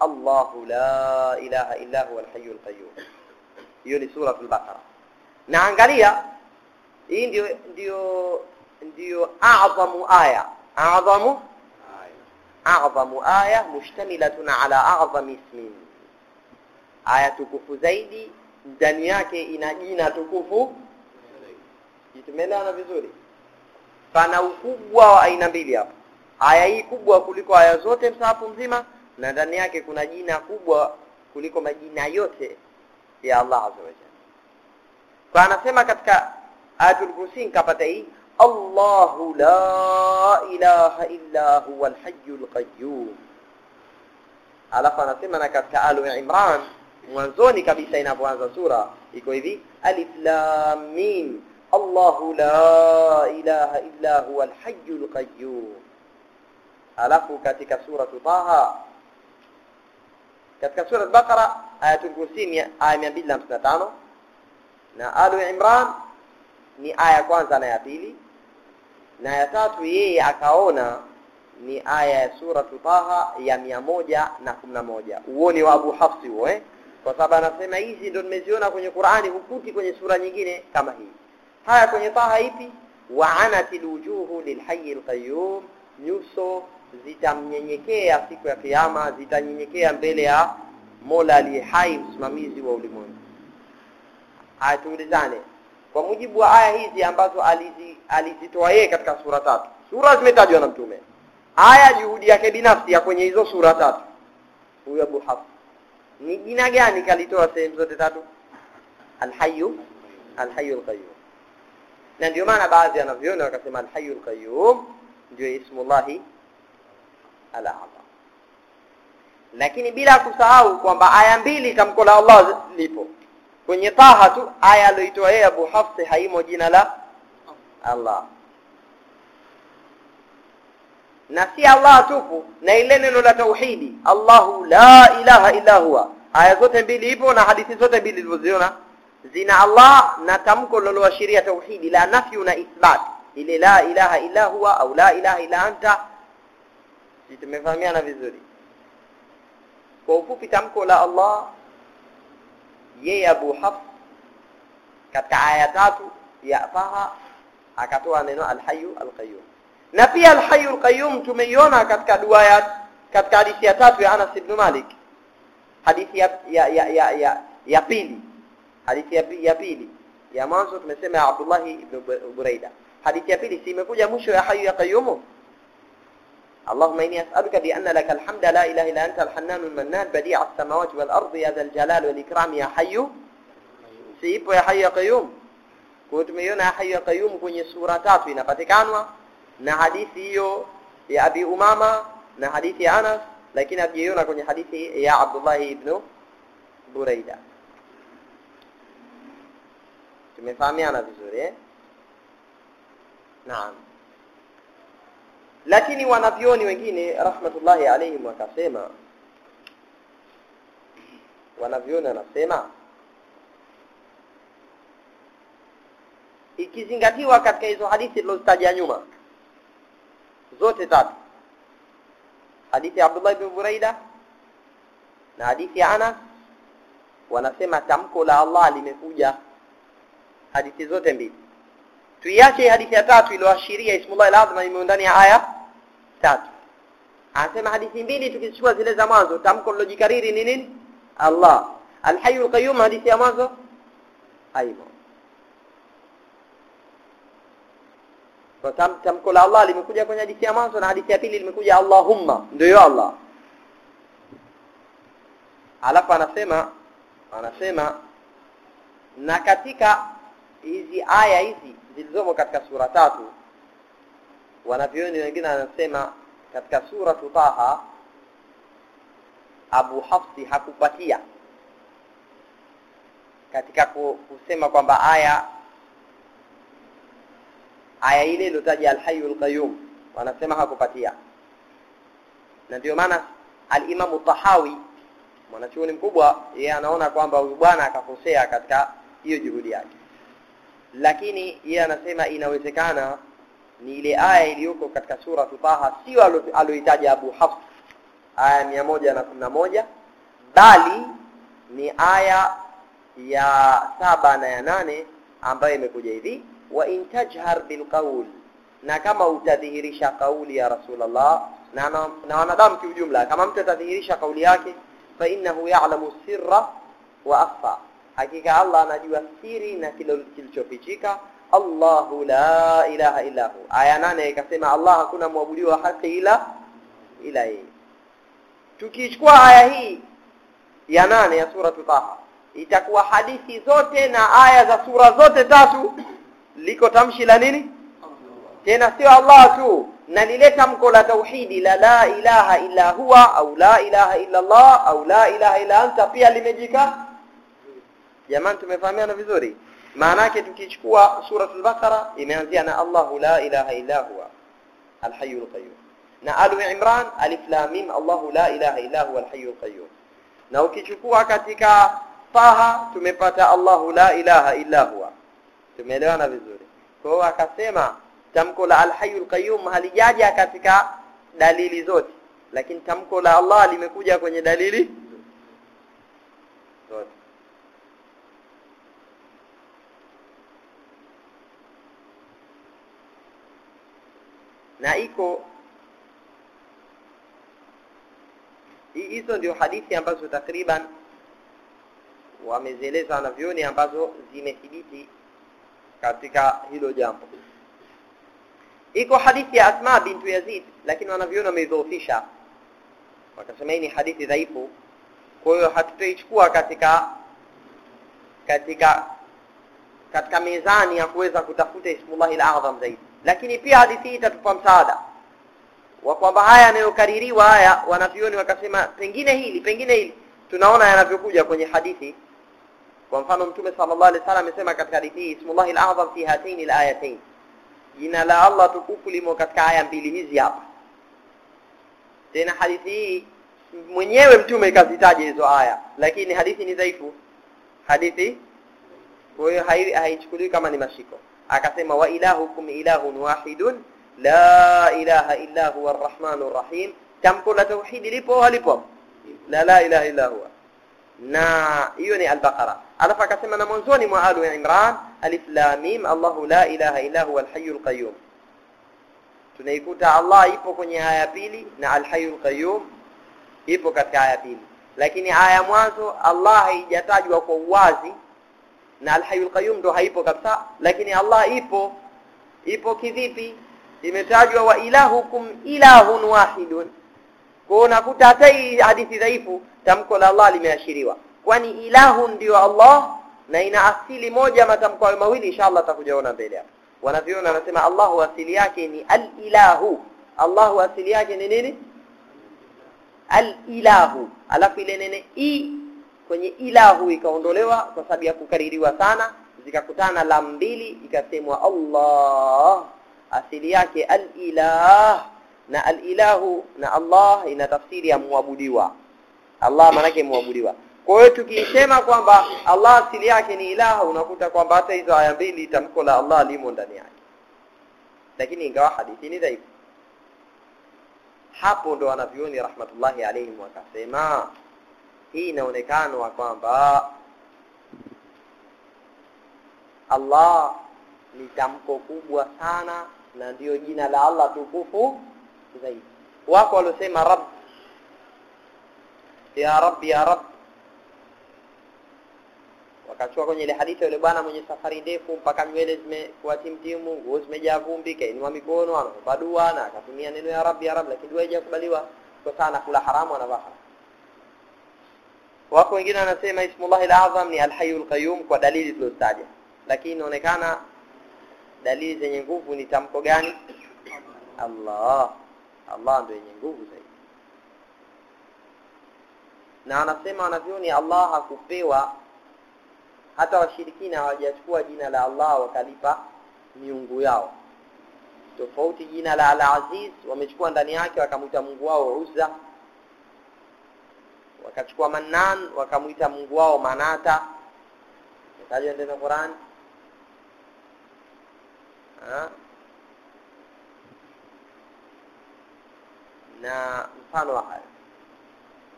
Allahu la ilaha illa huwa al-hayyul qayyum. Hiyo ni sura al-baqara naangalia hii ndio ndio ndio a'zamu aya. A'zamu? A'zamu aya mushtamilatun ala a'zami ismin. Aya tukufu zaidi ndani yake ina jina tukufu. Tumeelewana vizuri? Pana ukubwa wa aina mbili hapa. aya hii kubwa kuliko aya zote msahafu mzima na ndani yake kuna jina kubwa kuliko majina yote ya Allah azza wa jalla. Kwa anasema katika ayatul kursi nikapata hii الله لا إله إلا هو الحي القيوم. ألقى نسمى نكتك آل عمران وانزوني كبيسين أبو هذا سورة يقول ذي ألف لامين الله لا إله إلا هو الحي القيوم ألف كتك سورة طه كتك سورة البقرة آية القسيمية آية من بيلام سنتانو نا آل عمران ني آية كوانزانا يا بيلي na ya tatu yeye akaona ni aya ya suratu Taha ya mia moja na kumi na moja. Uoni wa Abu Hafsi huo eh? kwa sababu anasema hizi ndo nimeziona kwenye Qur'ani hukuti kwenye sura nyingine kama hii. Haya kwenye Taha ipi? Wa'anatil wujuhu lilhayy alqayyum nyuso zitamnyenyekea siku ya kiyama zitanyenyekea mbele ya Mola aliye hai msimamizi wa ulimwengu. Haya tuulizane kwa mujibu wa aya hizi ambazo alizi, alizitoa yeye katika sura tatu. Sura zimetajwa na mtume. Aya juhudi yake binafsi ya kwenye hizo sura tatu. Huyo Abu Hafs. Ni jina gani kalitoa sehemu zote tatu? Alhayyu alhayyu alqayyum. Na ndio maana baadhi wanavyoona wakasema alhayyu alqayyum ndio ismullahi al-a'zam lakini bila kusahau kwamba aya mbili tamko la Allah lipo kwenye Taha tu aya aliyoitoa yeye Abu Hafs haimo jina la Allah. Na si Allah tupu na ile neno la tauhidi Allahu la ilaha illa huwa. Aya zote mbili ipo na hadithi zote mbili zilizoziona. Zina Allah na tamko loloashiria tauhidi la nafyu na ithbat. Ile la ilaha illa huwa au la ilaha illa anta. Tumefahamiana vizuri. Kwa ufupi tamko la Allah yeye Abu Hafs katika aya tatu ya Taha akatoa neno al-hayyu al-qayyum na pia al-hayyu al-qayyum tumeiona katika dua ya katika hadithi ya tatu ya Anas ibn Malik hadithi ya ya ya ya, ya, ya pili hadithi ya, ya pili ya mwanzo tumesema ya Abdullah ibn Buraida hadithi ya pili si imekuja mwisho ya hayyu ya qayyum اللهم إني أسألك بأن لك الحمد لا إله إلا أنت الحنان المنان بديع السماوات والأرض يا ذا الجلال والإكرام يا حي. سيب يا حي قيوم. قد ميونا يا حي قيوم كن سورة تاتوي. نفتكانوا نحديث يو يا أبي أمامة نحديث أنس. لكن أبيونا كن حديث يا عبد الله بن بريدة. تمفهمي أنا بزوري. نعم. Lakini wanavyoni wengine rahmatullahi alayhim wakasema wanavyoni wanasema ikizingatiwa katika hizo hadithi zilizotajwa nyuma zote tatu hadithi ya Abdullah ibn Buraida na hadithi ya Anas wanasema tamko la Allah limekuja hadithi zote mbili. Tuiache hadithi ya tatu iliyoashiria ismullah al-azma imo ndani ya aya tatu anasema hadithi mbili tukichukua zile za mwanzo tamko lilojikariri ni nini Allah al-hayyul qayyum hadithi ya mwanzo haimo kwa tam, tamko la Allah limekuja kwenye hadithi ya mwanzo na hadithi ya pili limekuja Allahumma ndio Allah alafu anasema anasema na katika hizi aya hizi zilizomo katika sura tatu wanavyoni wengine wanasema katika sura Taha Abu Hafsi hakupatia katika kusema kwamba aya aya ile iliyotaja al-hayyul qayyum wanasema hakupatia. Na ndio maana al-Imam Tahawi mwanachuoni mkubwa yeye anaona kwamba huyu bwana akakosea katika hiyo juhudi yake. Lakini yeye anasema inawezekana ni ile aya iliyoko katika sura Taha sio aloitaja Abu Hafs. Aya moja bali ni aya ya saba na ya nane ambayo imekuja hivi. Wa in tajhar bil na kama utadhihirisha kauli ya Rasulullah na, na, na wanadamu kiujumla kama mtu atadhihirisha kauli yake fa innahu ya'lamu sirra wa akhfa. Hakika Allah anajua siri na kilichofichika Allahu la ilaha illa hu. Aya nane ikasema Allah hakuna mwabudiwa haki ila ila yeye. Tukichukua aya hii ya nane ya sura Taha itakuwa hadithi zote na aya za sura zote tatu liko tamshi la nini? Tena sio Allah tu na lile tamko la tauhidi la la ilaha illa huwa au la ilaha illa Allah au la ilaha illa anta pia limejika. Jamani tumefahamiana vizuri maana yake tukichukua suratul baqara imeanzia na Allahu la ilaha illa huwa alhayyul qayyum na alu imran alif lam mim Allahu la ilaha illa huwa alhayyul qayyum na ukichukua katika taha tumepata Allahu la ilaha illa huwa tumeelewana vizuri kwa hiyo akasema tamko la alhayyul qayyum halijaja katika dalili zote lakini tamko la Allah limekuja kwenye dalili zote na iko hizo ndio hadithi ambazo takriban wamezieleza wanavyoni ambazo zimethibiti katika hilo jambo. Iko hadithi ya Asma bintu Yazid lakini wanavyoni wameidhoofisha. Wakasema hii ni hadithi dhaifu. Kwa hiyo hatutaichukua katika katika katika mezani ya kuweza kutafuta ismullahi al-azam zaidi lakini pia hadithi hii itatupa msaada wa kwamba haya yanayokaririwa haya wanavyoni wakasema pengine hili pengine hili tunaona yanavyokuja kwenye hadithi. Kwa mfano mtume sallallahu alaihi wasallam amesema katika hadithi hii ismullahi al-azam fi hataini al-ayatain jina la Allah tukufu limo katika aya mbili hizi hapa. Tena hadithi hii mwenyewe mtume kazitaja hizo aya lakini hadithi ni dhaifu. Hadithi kwa hiyo haichukuliwi kama ni mashiko akasema wa ilahukum ilahun wahidun la ilaha illa huwa arrahmanur rahim tamko la tauhid lipo halipo la la ilaha illa huwa na hiyo ni al-baqara alafu akasema na mwanzoni mwa alu imran alif lam mim allah la ilaha illa huwa al-hayyul qayyum tunaikuta allah ipo kwenye aya pili na al-hayyul qayyum ipo katika aya pili lakini aya mwanzo allah haijatajwa kwa uwazi na al-hayyul qayyum ndo haipo kabisa lakini Allah ipo ipo kivipi imetajwa wa ilahukum ilahun wahidun kwa unakuta hata hii hadithi dhaifu tamko la Allah limeashiriwa kwani ilahun ndio Allah na ina asili moja matamko hayo mawili inshallah tutakujaona mbele hapo wanaviona anasema Allahu asili yake ni al-ilahu Allahu asili yake ni nini al-ilahu alafu ile nene i kwenye ilahu ikaondolewa kwa sababu ya kukaririwa sana zikakutana la mbili ikasemwa Allah asili yake al-ilah na al-ilahu na Allah ina tafsiri ya muabudiwa. Allah maanake muabudiwa. Kwa hiyo tukisema kwamba Allah asili yake ni ilaha unakuta kwamba hata hizo aya mbili tamko la Allah limo ndani yake. Lakini ingawa hadithi ni dhaifu. Hapo ndo wanavyoni rahmatullahi alaihim wakasema hii inaonekana kwamba Allah ni tamko kubwa sana na ndiyo jina la Allah tukufu zaidi. Wako waliosema rabb ya rabb ya rabb. Wakachua kwenye ile hadithi yule bwana mwenye safari ndefu mpaka nywele zimekuwa timtimu nguo zimejaa vumbi kainua mikono anaomba dua na akatumia neno ya rabb ya rabb lakini dua haijakubaliwa. Kwa sana kula haramu anavaa wako wengine wanasema ismullah al-azam ni al-hayyul qayyum kwa dalili tulizotaja lakini inaonekana dalili zenye nguvu ni tamko gani? Allah. Allah ndio yenye nguvu zaidi. Na anasema wanavyoni Allah hakupewa hata washirikina hawajachukua jina la Allah wakalipa miungu yao. Tofauti jina la Al-Aziz wamechukua ndani yake wakamwita Mungu wao Uzza wakachukua Mannan wakamuita Mungu wao Manata tajwa ndani ya Qur'an na mfano wa hayo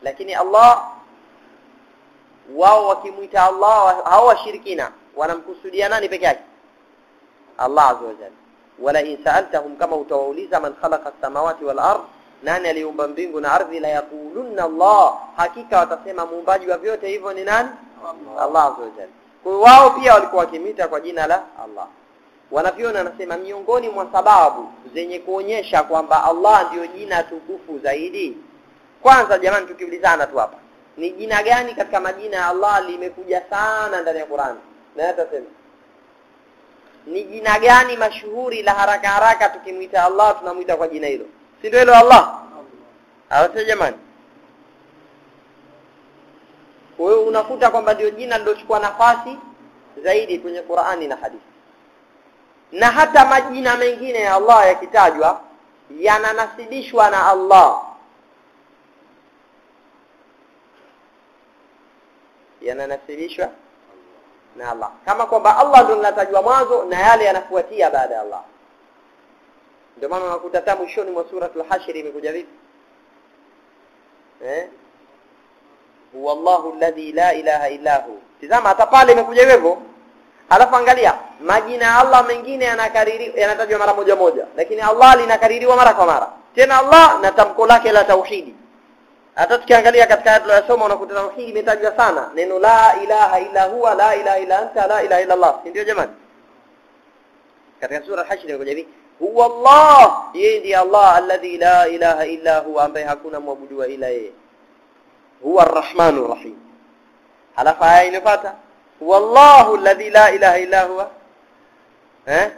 lakini Allah wao wakimuita Allah hao washirikina wanamkusudia nani peke yake Allah azza wa jalla wala in sa'altahum kama utawauliza man khalaqa as-samawati wal ard nani aliumba mbingu na ardhi? La yaquluna Allah. Hakika watasema muumbaji wa vyote hivyo ni nani? Allah wa kwa wao pia walikuwa wakimita kwa jina la Allah. Wanavyona anasema miongoni mwa sababu zenye kuonyesha kwamba Allah ndiyo jina tukufu zaidi. Kwanza jamani tukiulizana tu hapa ni jina gani katika majina ya Allah limekuja sana ndani ya Qur'an? Na atasema? Ni jina gani mashuhuri la haraka haraka tukimwita Allah tunamwita kwa jina hilo si ndio hilo Allah. Awasema jamani kwa hiyo unakuta kwamba ndio jina lilochukua nafasi zaidi kwenye Qur'ani na hadithi na hata majina mengine ya Allah yakitajwa yananasibishwa na Allah. Yananasibishwa na Allah. Kama kwamba Allah ndio linatajwa mwanzo na yale yanafuatia baada ya Allah ndio maana unakuta hata mwishoni mwa suratul hashr imekuja vipi? Eh? Wallahu alladhi la ilaha illa hu. Tizama hata pale imekuja hivyo. Alafu angalia majina ya Allah mengine yanakariri yanatajwa mara moja moja. Lakini Allah linakaririwa mara kwa mara. Tena Allah na tamko lake la tauhidi hata tukiangalia katika aya tuliyosoma unakuta tauhidi imetajwa sana. Neno la ilaha illa huwa la ilaha illa anta la ilaha illa Allah. Ndio jamani? Katika sura al-hashr imekuja hivi هو الله. يدي الله الذي لا إله إلا هو. أم بيهكونا مبدوا إليه هو الرحمن الرحيم. هل فاين فاتا هو الله الذي لا إله إلا هو. ها؟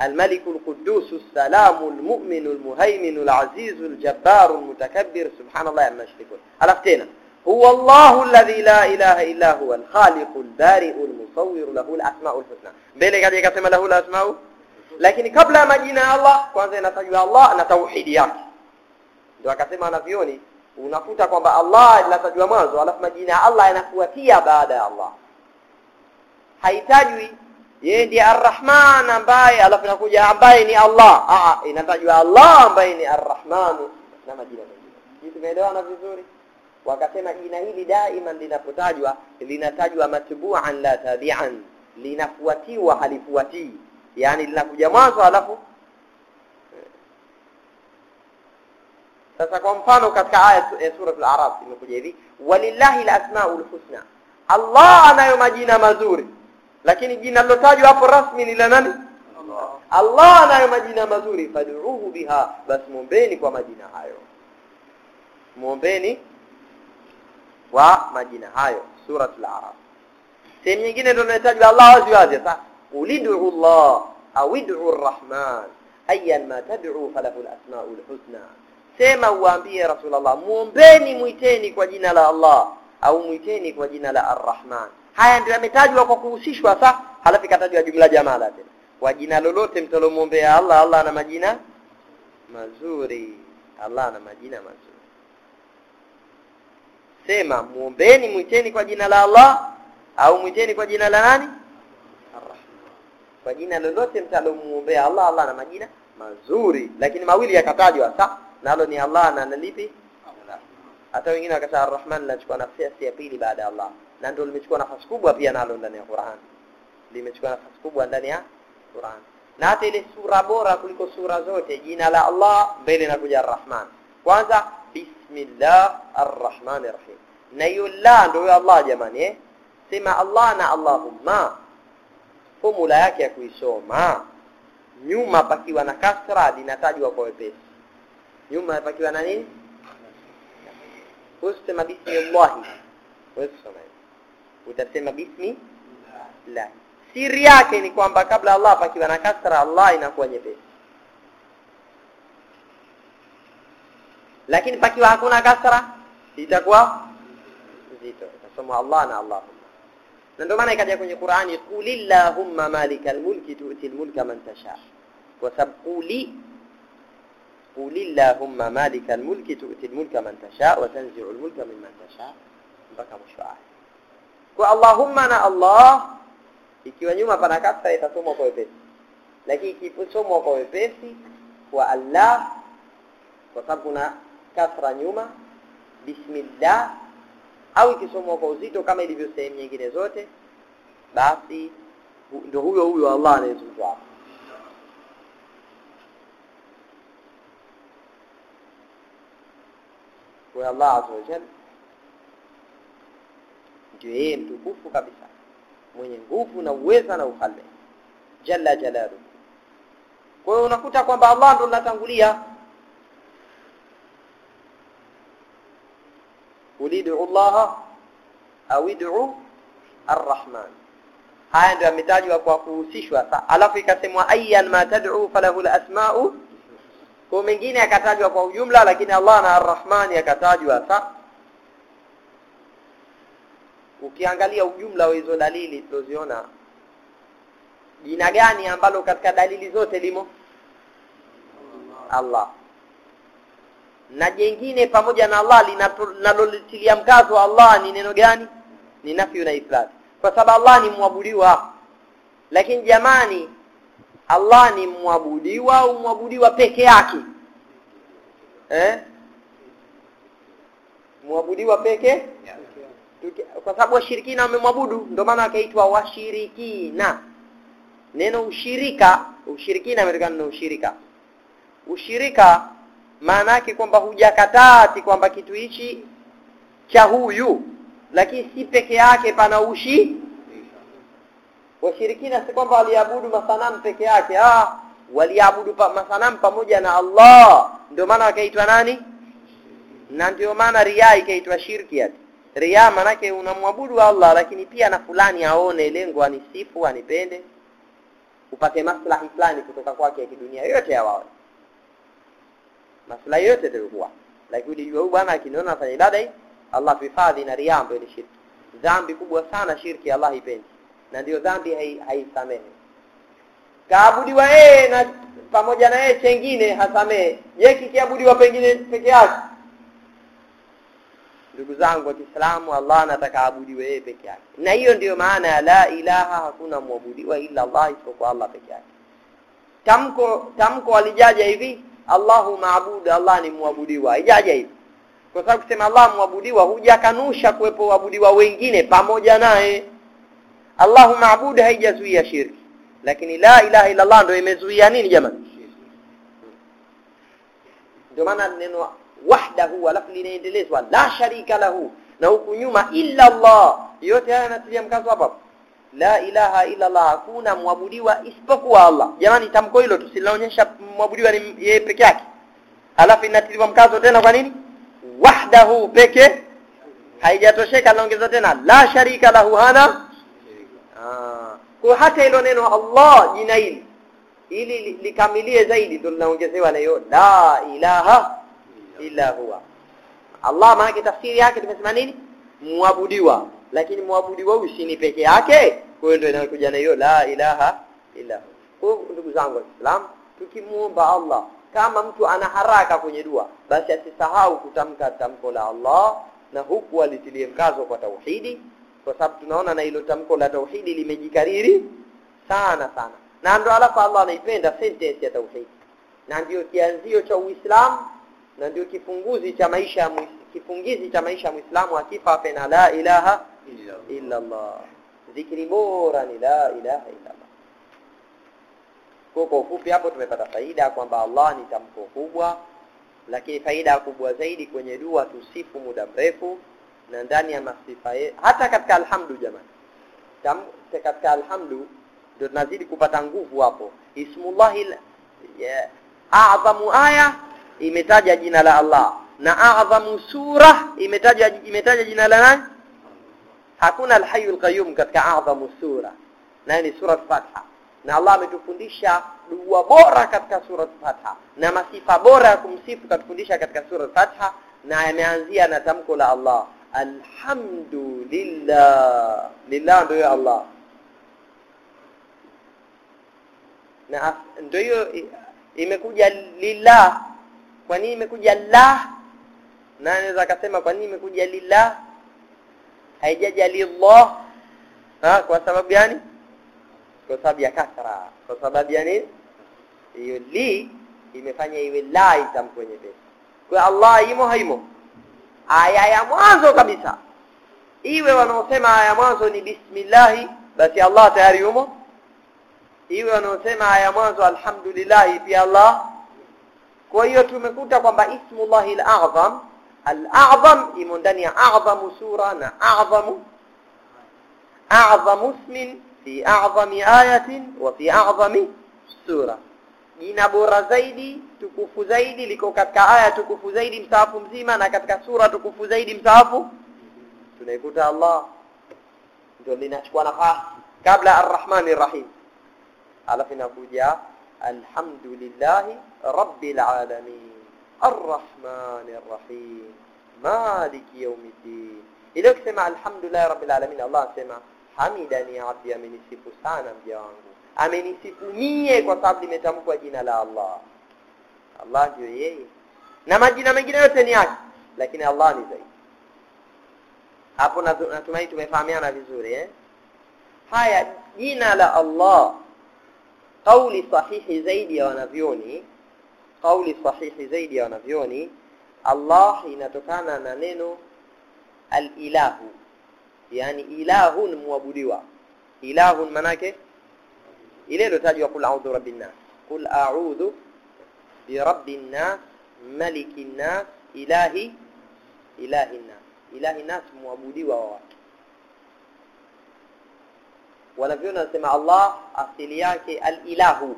الملك القدوس السلام المؤمن المهيمن العزيز الجبار المتكبر. سبحان الله عما يشركون. عرفتينا هو الله الذي لا إله إلا هو. الخالق البارئ المصور له الأسماء الحسنى. بيلي قد يقسم له الأسماء؟ Lakini kabla ya majina ya Allah kwanza inatajwa Allah na tauhidi yake. Ndio akasema anavyoni unakuta kwamba Allah inatajwa mwanzo alafu majina ya Allah yanafuatia baada ya Allah. Haitajwi yeye ndiye Ar-Rahman ambaye alafu inakuja ambaye ni Allah. Ah inatajwa Allah ambaye ni Ar-Rahman na majina mengine. Hii tumeelewana vizuri? Wakasema jina hili daima linapotajwa linatajwa matbu'an la tabi'an. Linafuatiwa halifuatii yani linakuja mwanzo alafu sasa kwa mfano katika aya ya sura al-A'raf imekuja hivi walillahi al-asmaul husna. Allah anayo majina mazuri lakini jina lilotajwa hapo rasmi ni la nani? Allah, anayo majina mazuri fad'uhu biha bas muombeni kwa majina hayo. Muombeni kwa majina hayo suratul a'raf. Sehemu nyingine ndio inatajwa Allah wazi wazi sasa au id'u ar-rahman ayyan ma tad'u falahu al-asma'ul husna sema uambie rasulullah muombeni muiteni kwa jina la Allah au muiteni kwa jina la ar-rahman haya ndio yametajwa kwa kuhusishwa sa halafu ikatajwa jumla jamala tena kwa jina lolote mtalomwombea Allah Allah ana majina mazuri Allah ana majina mazuri sema muombeni mwiteni kwa jina la Allah au mwiteni kwa jina la nani Ar-Rahman kwa lolote mtalomuombea Allah Allah ana majina mazuri lakini mawili yakatajwa sa nalo ni Allah na nalipi hata wengine wakasema Ar-Rahman linachukua nafasi ya pili baada ya Allah na ndio limechukua nafasi kubwa pia nalo ndani ya Qur'an limechukua nafasi kubwa ndani ya Qur'an na hata ile sura bora kuliko sura zote jina la Allah mbele inakuja Ar-Rahman kwanza bismillah ar-rahmanir rahim na hiyo la ndio Allah jamani eh sema Allah na Allahumma formula yake ya kuisoma nyuma pakiwa na kasra linatajwa kwa wepesi. Nyuma pakiwa na nini? Usema bismillah usema utasema bismi la siri yake ni kwamba kabla Allah pakiwa na kasra Allah inakuwa nyepesi. Lakini pakiwa hakuna kasra itakuwa nzito. Itasoma Allah na Allahumma na ndio maana ikaja kwenye Qur'ani qulillahumma malikal mulki tu'til mulka man tasha kwa sababu quli malikal mulki tu'til mulka man tasha wa tanzi'ul mulka mimman tasha mpaka mwisho aya kwa Allahumma na Allah ikiwa nyuma pana kasra itasomwa kwa wepesi lakini ikiposomwa kwa wepesi kwa Allah kwa sababu kuna kasra nyuma bismillah au ikisomwa kwa uzito kama ilivyo sehemu nyingine zote basi ndio huyo huyo Allah anayezungumza. Hapa kwa Allah azza wa ndio yeye mtukufu kabisa mwenye nguvu na uweza na ufalme jalla jalalu kwa hiyo unakuta kwamba Allah ndo linatangulia ulidu Allah au id'u ar-Rahman. Haya ndio yametajwa kwa kuhusishwa alafu ikasemwa ayyan ma tad'u falahu al-asma'u. Kwa mengine yakatajwa kwa ujumla lakini Allah na ar-Rahman yakatajwa sa ukiangalia ujumla wa hizo dalili tulizoziona jina gani ambalo katika dalili zote limo? Allah na jengine pamoja na Allah linalolitilia mkazo Allah ni neno gani? Ni nafyu na ithbat kwa sababu Allah ni mwabudiwa. Lakini jamani Allah ni mwabudiwa au mwabudiwa peke yake? Eh? Mwabudiwa peke? Kwa sababu washirikina wamemwabudu ndio maana akaitwa washirikina. Neno ushirika ushirikina ametokana na ushirika. Ushirika maana yake kwamba hujakataa ati kwamba kitu hichi cha huyu lakini si peke yake pana ushi. Washirikina si kwamba waliabudu masanamu peke yake ah waliabudu pa, masanamu pamoja na Allah. Ndio maana wakaitwa nani? Na ndio maana ria ikaitwa shirki ati. Ria manake unamwabudu Allah lakini pia na fulani aone lengo anisifu anipende upate maslahi fulani kutoka kwake ya kidunia yote ya wao maslahi yote yatakuwa lakini ulijua bwana akiniona nafanya ibada hii Allah tuhifadhi na riya ambayo ni shirki. Dhambi kubwa sana shirki Allah ipendi. Na ndio dhambi hai- haisamehe. Kaabudiwa yeye na pamoja na yeye chengine hasamehe. Je kikiabudiwa pengine peke yake. Ndugu zangu wa Kiislamu Allah anataka aabudiwe yeye peke yake. Na hiyo ndiyo maana ya la ilaha hakuna muabudiwa ila Allah isipokuwa Allah peke yake. Tamko tamko alijaja hivi Allahu maabudu Allah ni mwabudiwa. haijaja hivi? Kwa sababu kusema Allah mwabudiwa hujakanusha kuwepo waabudiwa wengine pamoja naye. Allahu maabudu haijazuia shirki. Lakini la ilaha illa Allah ndio imezuia nini jamani? Ndio maana neno wahdahu alafu linaendelezwa la sharika lahu. Na huku nyuma illa Allah. Yote haya yanatilia mkazo hapa la ilaha illa Allah hakuna muabudiwa isipokuwa Allah jamani tamko hilo tusilaonyesha muabudiwa ni yeye peke yake alafu inatiliwa mkazo tena kwa nini wahdahu peke haijatosheka naongeza tena la sharika lahu hana Ah. Kwa hata ilo neno Allah jina hili ili likamilie zaidi ndio linaongezewa na hiyo la ilaha illa huwa. Allah maana tafsiri yake tumesema nini? Mwabudiwa, Lakini mwabudiwa huyu si ni peke yake. Kwa hiyo ndio inakuja na hiyo la ilaha illa. Kwa ndugu zangu wa Islam, tukimuomba Allah kama mtu ana haraka kwenye dua, basi asisahau kutamka tamko la Allah na huku alitilie mkazo kwa tauhidi kwa sababu tunaona na hilo tamko la tauhidi limejikariri sana sana. Na ndio alafu Allah anaipenda sentence ya tauhidi. Na ndio kianzio cha Uislamu na ndio kifunguzi cha maisha ya kifungizi cha maisha ya Muislamu akifa pena la ilaha illa Allah dhikri bora ni la ilaha illa Allah kwa kwa ufupi hapo tumepata faida kwamba Allah ni tamko kubwa lakini faida kubwa zaidi kwenye dua tusifu muda mrefu na ndani ya masifa ye, hata katika alhamdu jamani. Tam, katika alhamdu ndio tunazidi kupata nguvu hapo. Ismullahi yeah. a'zamu aya imetaja jina la Allah na a'zamu sura imetaja imetaja jina la nani hakuna alhayu alqayyum katika adhamu sura. Na ni sura Fatha. Na Allah ametufundisha dua bora katika sura Fatha. Na masifa bora ya kumsifu katufundisha katika sura Fatha. Na yameanzia na tamko la Allah. Alhamdulillah. Lillah ndio Allah. Na ndio hiyo imekuja lillah. Kwa nini imekuja la na anaweza akasema kwa nini imekuja lillah haijaja lillah ha kwa sababu gani kwa sababu ya kasra kwa sababu ya nini hiyo li imefanya iwe la itamko nyepesi kwa Allah imo haimo aya ya mwanzo kabisa iwe wanaosema aya ya mwanzo ni bismillahi basi Allah tayari yumo iwe wanaosema aya ya mwanzo alhamdulillah pia Allah kwa hiyo tumekuta kwamba ismullahi al-a'zam الأعظم إيمون دانيا أعظم سورة أعظم أعظم اسم في أعظم آية وفي أعظم سورة. جينا بورا زايدي تكوفو زايدي لكو كتك آية تكوفو زايدي مسافو مزيما نا كتك سورة تكوفو زايدي مسافو تنيكوتا الله. جول لنا شكوانا خاص قبل الرحمن الرحيم. على فينا الحمد لله رب العالمين. الرحمن الرحيم. مالك يوم الدين. إذا سمع. الحمد لله رب العالمين. الله سمع. حمدني عبدي. أمني سيفو سانا بيانغو أمني سيفو ميكو صابلي متامكو جينا لا الله. الله جو يي نما جينا من جينا يتنياك لكن الله نزيد hapo natumai tumefahamiana vizuri eh? haya jina la allah kauli sahihi zaidi ya kauli sahihi zaidi ya wanavyoni Allah inatokana na neno al-ilahu yani ilahun muabudiwa ilahun manake ile ilotajwa kul a'udhu rabbin nas kul a'udhu bi rabbin nas malikin nas ilahi ilahi nas ilahi nas muabudiwa wa watu wanavyona wanasema Allah asili yake al-ilahu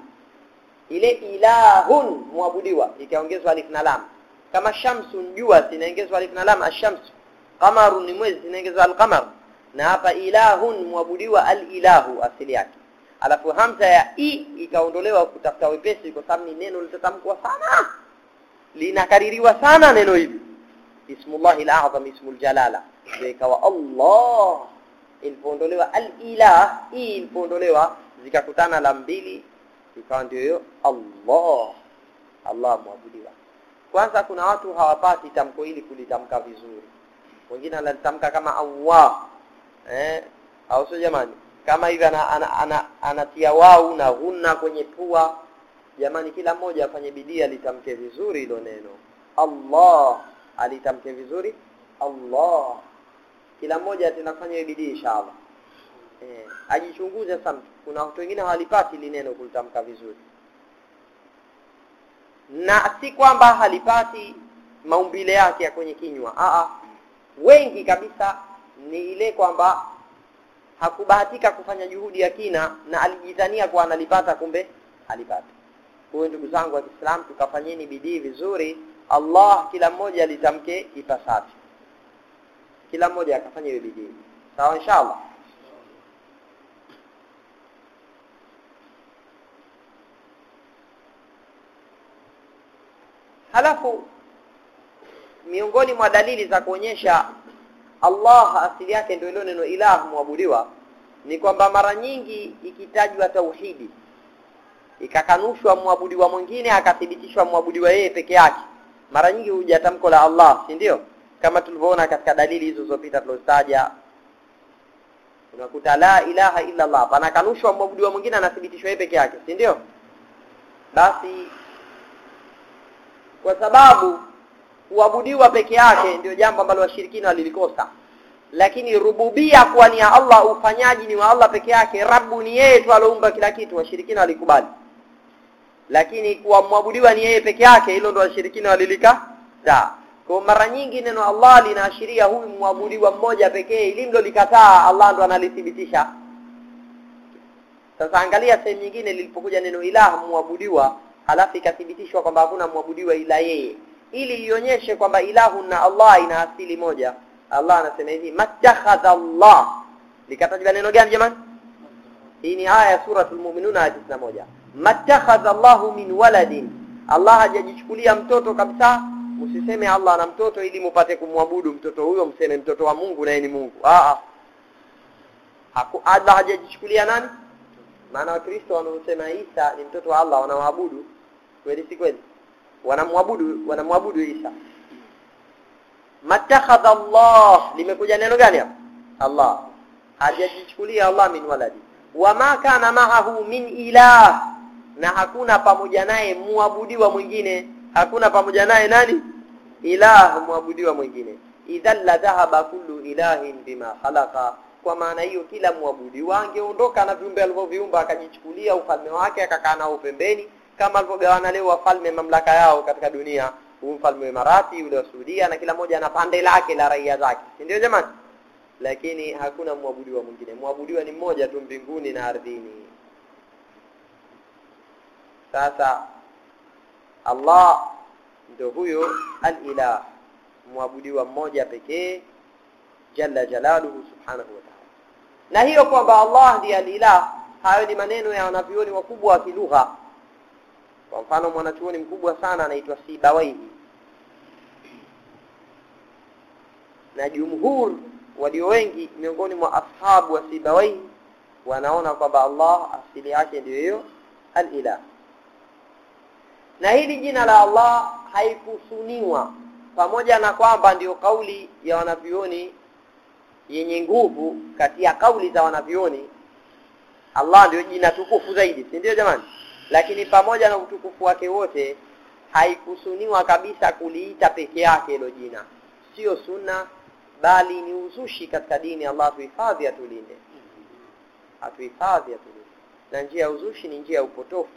ile ilahun muabudiwa ikaongezwa alif na lam. Kama shamsu jua zinaongezwa alif na lam ashamsu. Qamaru ni mwezi zinaongezwa al-qamar. Na hapa ilahun muabudiwa alilahu asili yake. Alafu hamza ya i ikaondolewa kutafuta wepesi kwa sababu ni neno litatamkwa sana. Linakaririwa sana neno hili. Ismullahi alazam ismul jalala. Ikawa Allah. Ilipoondolewa alilah ilipoondolewa zikakutana la mbili ikawa ndio hiyo Allah. Allah muabudiwa kwanza kuna watu hawapati tamko hili kulitamka vizuri. Wengine analitamka kama Allah. Eh? Au sio jamani? Kama hivi ana, ana, ana, anatia wau na ghunna kwenye pua. Jamani kila mmoja afanye bidii alitamke vizuri hilo neno. Allah. Alitamke vizuri? Allah. Kila mmoja atinafanya bidii inshallah eh ajichunguze sana. Kuna watu wengine hawalipati ili neno kulitamka vizuri. Na si kwamba halipati maumbile yake ya kwenye kinywa. A wengi kabisa ni ile kwamba hakubahatika kufanya juhudi ya kina na alijidhania kwa analipata kumbe alipata kwa ndugu zangu wa Kiislamu tukafanyeni bidii vizuri. Allah kila mmoja alitamke ipasavyo. Kila mmoja akafanya bidii. Sawa inshallah halafu miongoni mwa dalili za kuonyesha Allah asili yake ndio ile neno ilah muabudiwa ni kwamba mara nyingi ikitajwa tauhidi ikakanushwa muabudiwa mwingine akathibitishwa muabudiwa yeye peke yake mara nyingi huja tamko la Allah si ndio? Kama tulivyoona katika dalili hizo zilizopita tulizotaja unakuta la ilaha illa Allah panakanushwa muabudiwa mwingine anathibitishwa yeye peke yake si ndio? Basi kwa sababu kuabudiwa peke yake ndio jambo ambalo washirikina walilikosa. Lakini rububia kuwa ni ya Allah ufanyaji ni wa Allah peke yake rabu ni yeye tu aloumba kila kitu washirikina walikubali. Lakini kuwa mwabudiwa ni yeye peke yake hilo ndo washirikina walilika. Da kwa mara nyingi neno Allah linaashiria huyu mwabudiwa mmoja pekee ili ndo likataa Allah ndo analithibitisha. Sasa angalia sehemu nyingine lilipokuja neno ilah muabudiwa halafu ikathibitishwa kwamba hakuna mwabudiwa ila yeye. Ili ionyeshe kwamba ilahu na Allah ina asili moja. Allah anasema hivi matakhadha Allah. Likatajwa neno gani jamani? Hii ni aya ya suratul mu'minun aya 91 matakhadha Allah min waladin. Allah hajajichukulia mtoto kabisa. Msiseme Allah na mtoto ili mupate kumwabudu mtoto huyo mseme mtoto wa Mungu naye ni Mungu. Ah Haku, Allah hajajichukulia nani? Maana wakristo wanaosema Isa ni mtoto wa Allah wanamwabudu kweli si kweli? Wanamwabudu wanamwabudu Isa. Matakhadha Allah. Limekuja neno gani hapa? Allah. Hajajichukulia Allah min waladi. Wama kana ma'ahu min ilah. Na hakuna pamoja naye muabudiwa mwingine. Hakuna pamoja naye nani? Ilah muabudiwa mwingine. Idhan la dhahaba kullu ilahin bima khalaqa. Kwa maana hiyo kila muabudiwa angeondoka na viumbe alivyoviumba akajichukulia ufalme wake akakaa nao pembeni kama alivyogawana leo wafalme mamlaka yao katika dunia. Huu mfalme wa Imarati yule wa Saudia na kila mmoja ana pande lake la raia zake. Ndio jamani? Lakini hakuna muabudiwa mwingine. Muabudiwa ni mmoja tu mbinguni na ardhini. Sasa Allah ndio huyo al-ilah muabudiwa mmoja pekee jalla jalaluhu subhanahu wa ta'ala. Na hiyo kwamba Allah ndiye al-ilah hayo ni maneno ya wanavyuoni wakubwa wa kilugha kwa mfano mwanachuoni mkubwa sana anaitwa Sibawaihi na jumhur walio wengi miongoni mwa ashabu wa Sibawaihi wanaona kwamba Allah asili yake ndiyo hiyo al-ilah. Na hili jina la Allah haikusuniwa pamoja na kwamba ndiyo kauli ya wanavyuoni yenye nguvu kati ya kauli za wanavyuoni. Allah ndio jina tukufu zaidi si ndio jamani lakini pamoja na utukufu wake wote haikusuniwa kabisa kuliita peke yake hilo jina. Sio sunna bali ni uzushi katika dini Allah tuhifadhi atulinde. Atuhifadhi atulinde. Na njia ya uzushi ni njia ya upotofu.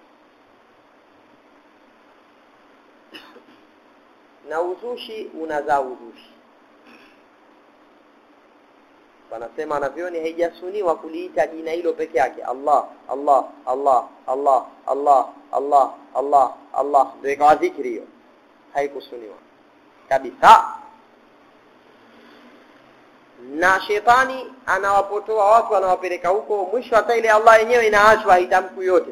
Na uzushi unazaa uzushi wanasema wanavyoni haijasuniwa kuliita jina hilo peke yake Allah Allah Allah Allah Allah Allah Allah Allah ndio ikawa dhikri hiyo haikusuniwa kabisa na shetani anawapotoa watu anawapeleka huko mwisho hata ile Allah yenyewe inaachwa haitamku yote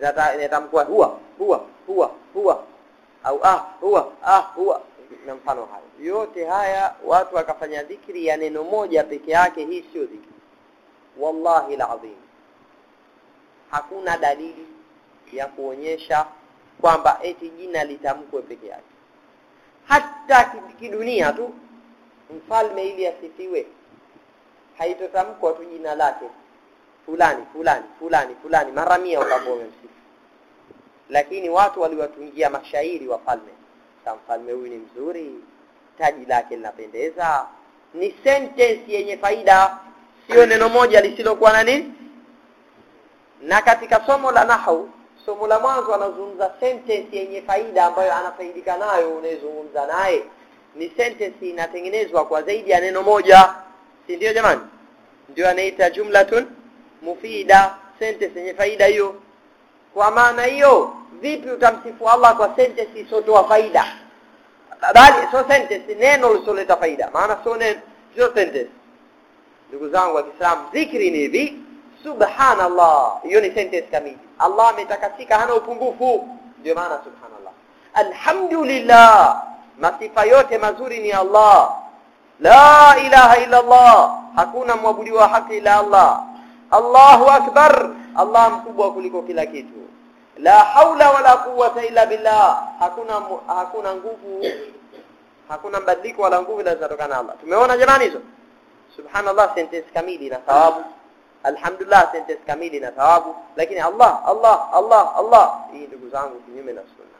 sasa inatamkwa huwa huwa huwa huwa au ah huwa ah huwa na mfano hayo. Yote haya watu wakafanya dhikri ya neno moja peke yake hii sio dhikri. Wallahi alazim. Hakuna dalili ya kuonyesha kwamba eti jina litamkwe peke yake. Hata kidunia tu mfalme ili asifiwe haitotamkwa tu jina lake. Fulani fulani fulani fulani mara mia utakuwa lakini watu waliwatungia mashairi wafalme sa mfalme huyu ni mzuri. Taji lake linapendeza. Ni sentensi yenye faida. Sio neno moja lisilokuwa na nini? Na katika somo la nahau somo la mwanzo anazungumza sentensi yenye faida ambayo anafaidika nayo unayezungumza naye. Ni sentensi inatengenezwa kwa zaidi ya neno moja. Si ndio jamani? Ndio anaita jumlatun mufida. Sentensi yenye faida hiyo. Kwa maana hiyo vipi utamsifu Allah kwa sentence isotoa faida bali sio sentence neno lisoleta faida maana sio neno sio sentence ndugu zangu wa Kiislamu dhikri ni hivi subhanallah hiyo ni sentence kamili Allah ametakasika hana upungufu ndio maana subhanallah alhamdulillah masifa yote mazuri ni Allah la ilaha illa Allah hakuna mwabudiwa haki ila Allah Allahu akbar Allah mkubwa kuliko kila kitu لا حول ولا قوة إلا بالله. هكونا م... هكونا نبدلك ولا نغوفو لازم نتوكلنا على الله. تمهونا جماني زو سبحان الله سنتس كميلي نتواب الحمد لله سنتس كميلي نتواب لكن الله الله الله الله إيه دقو زانو كنيو السنة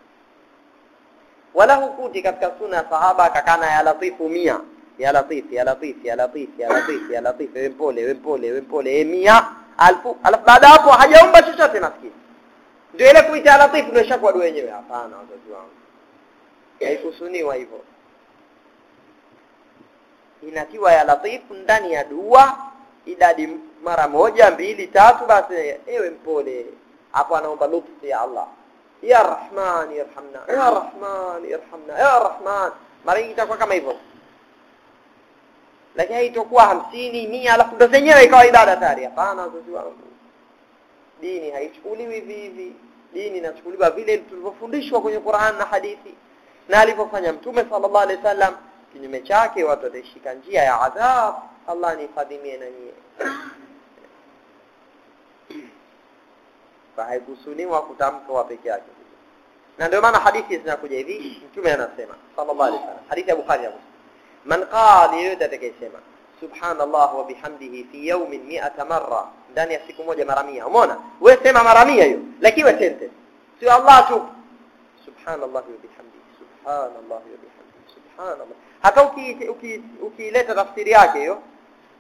وله قوتي كتك السنة صحابة كان يا لطيف ميا يا لطيف يا لطيف يا لطيف يا لطيف يا لطيف وين بولي وين بولي وين بولي ميا ألفو ألف بعد أبو حيوم بشوشة نسكين ndio ile kuita latif ndio shakwa dua wenyewe hapana wazazi wangu. Haikusuniwa hivyo. Inakiwa ya latifu ndani ya dua idadi mara moja mbili tatu basi ewe mpole. Hapo anaomba lutfi ya Allah. Ya rahman irhamna ya rahman irhamna ya rahman. Mara itakuwa kama hivyo. Lakini haitakuwa hamsini mia alafu ndo zenyewe ikawa ibada tayari. Hapana wazazi wangu dini haichukuliwi hivi dini inachukuliwa vile tulivyofundishwa kwenye Qur'an na hadithi na alivyofanya mtume sallallahu alaihi wasallam kinyume chake watu wataishika njia ya adhab Allah nifadhimie na nyie kutamka wa peke yake na ndio maana hadithi zinakuja hivi mtume anasema sallallahu alaihi wasallam hadithi ya Bukhari Muslim man qala yote atakayesema subhanallah wa bihamdihi fi yawmin 100 marra ndani ya siku moja mara 100 umeona? Wewe sema mara 100 hiyo. Lakini wewe sente. Sio Allah tu. Subhanallah wa bihamdihi subhanallah wa bihamdihi subhanallah. Hata ukileta uki, uki tafsiri yake hiyo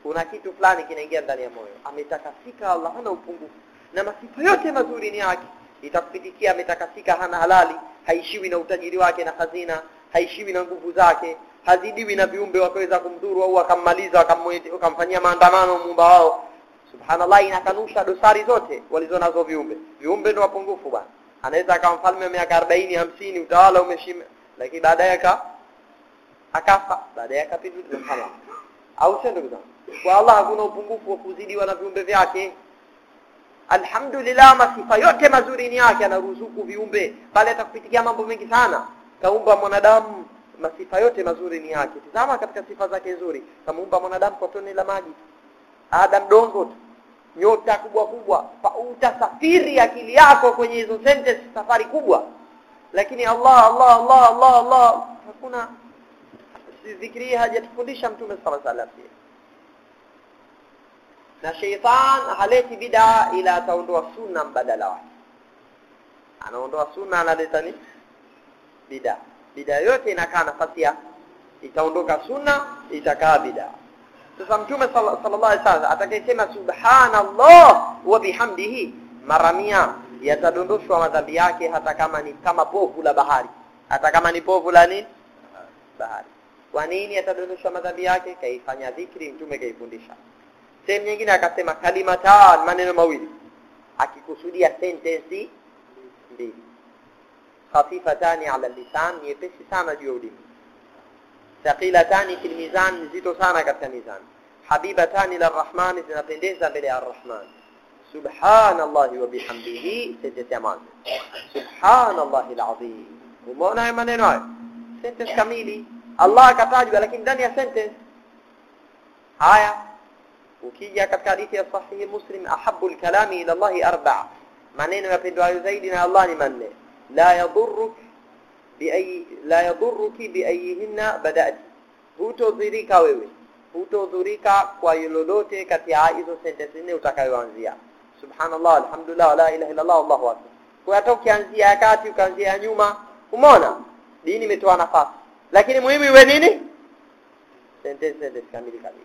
kuna kitu fulani kinaingia ndani ya moyo. Ametakasika Allah hana upungufu. Na masifa yote mazuri ni yake. Itakupitikia ametakasika hana halali. Haishiwi na utajiri wake na hazina. Haishiwi na nguvu zake. Hazidiwi na viumbe wakaweza kumdhuru au akammaliza wakamfanyia maandamano muumba wao subhanallah inakanusha dosari zote walizonazo viumbe. Viumbe ndio wapungufu bwana. Anaweza akawa mfalme wa miaka 40 50 utawala umeshima lakini baadaye aka akafa. Baadaye akapinduliwa subhanallah. Au sio ndugu zangu? Kwa Allah hakuna upungufu wa kuzidiwa na viumbe vyake. Alhamdulillah masifa yote mazuri ni yake anaruzuku viumbe. Bali atakupitikia mambo mengi sana. Kaumba mwanadamu masifa yote mazuri ni yake. Tazama katika sifa zake nzuri. Kamuumba mwanadamu kwa tone la maji adam dongo tu. Nyota kubwa kubwa. Utasafiri akili yako kwenye hizo sentence safari kubwa. Lakini Allah Allah Allah Allah Allah. Hakuna. Zikri hajatufundisha mtume sala alaihi na sheitan haleti bid'a ila ataondoa sunna mbadala wake. Anaondoa sunna analeta ni bid'a. Bid'a yote inakaa nafasi ya itaondoka sunna itakaa bid'a sasa mtume sallallahu alaihi wasallam atakayesema subhanallah wa bihamdihi mara mia yatadondoshwa madhambi yake hata kama ni kama povu la bahari hata kama ni povu la nini bahari kwa nini yatadondoshwa madhambi yake kaifanya dhikri mtume kaifundisha sehemu nyingine akasema kalimatan maneno mawili akikusudia sentensi mbili khafifatani ala lisan nyepesi sana juu ya ulimi thaqilatani fil mizan nzito sana katika mizani habibatani ila rahman zinapendeza mbele ya arrahman subhanallahi wa bihamdihi sentensi ya mwanzo subhanallahi alazim umeona haya maneno hayo sentence kamili Allah akatajwa lakini ndani ya sentence haya ukija katika hadithi ya sahihi muslim ahabbu alkalami ila Allah arba'a maneno yapendwayo zaidi na biayi la yadhuruki biayihinna badati hutodhurika wewe. Hutodhurika kwa lolote kati ya hizo sentensi nne utakayoanzia. Subhanallah alhamdulillah la ilaha illa Allah Allahu akbar. Kwa hata ukianzia ya kati ukaanzia nyuma umeona? Dini imetoa nafasi. Lakini muhimu iwe nini? Sentensi, sentensi kamili kamili.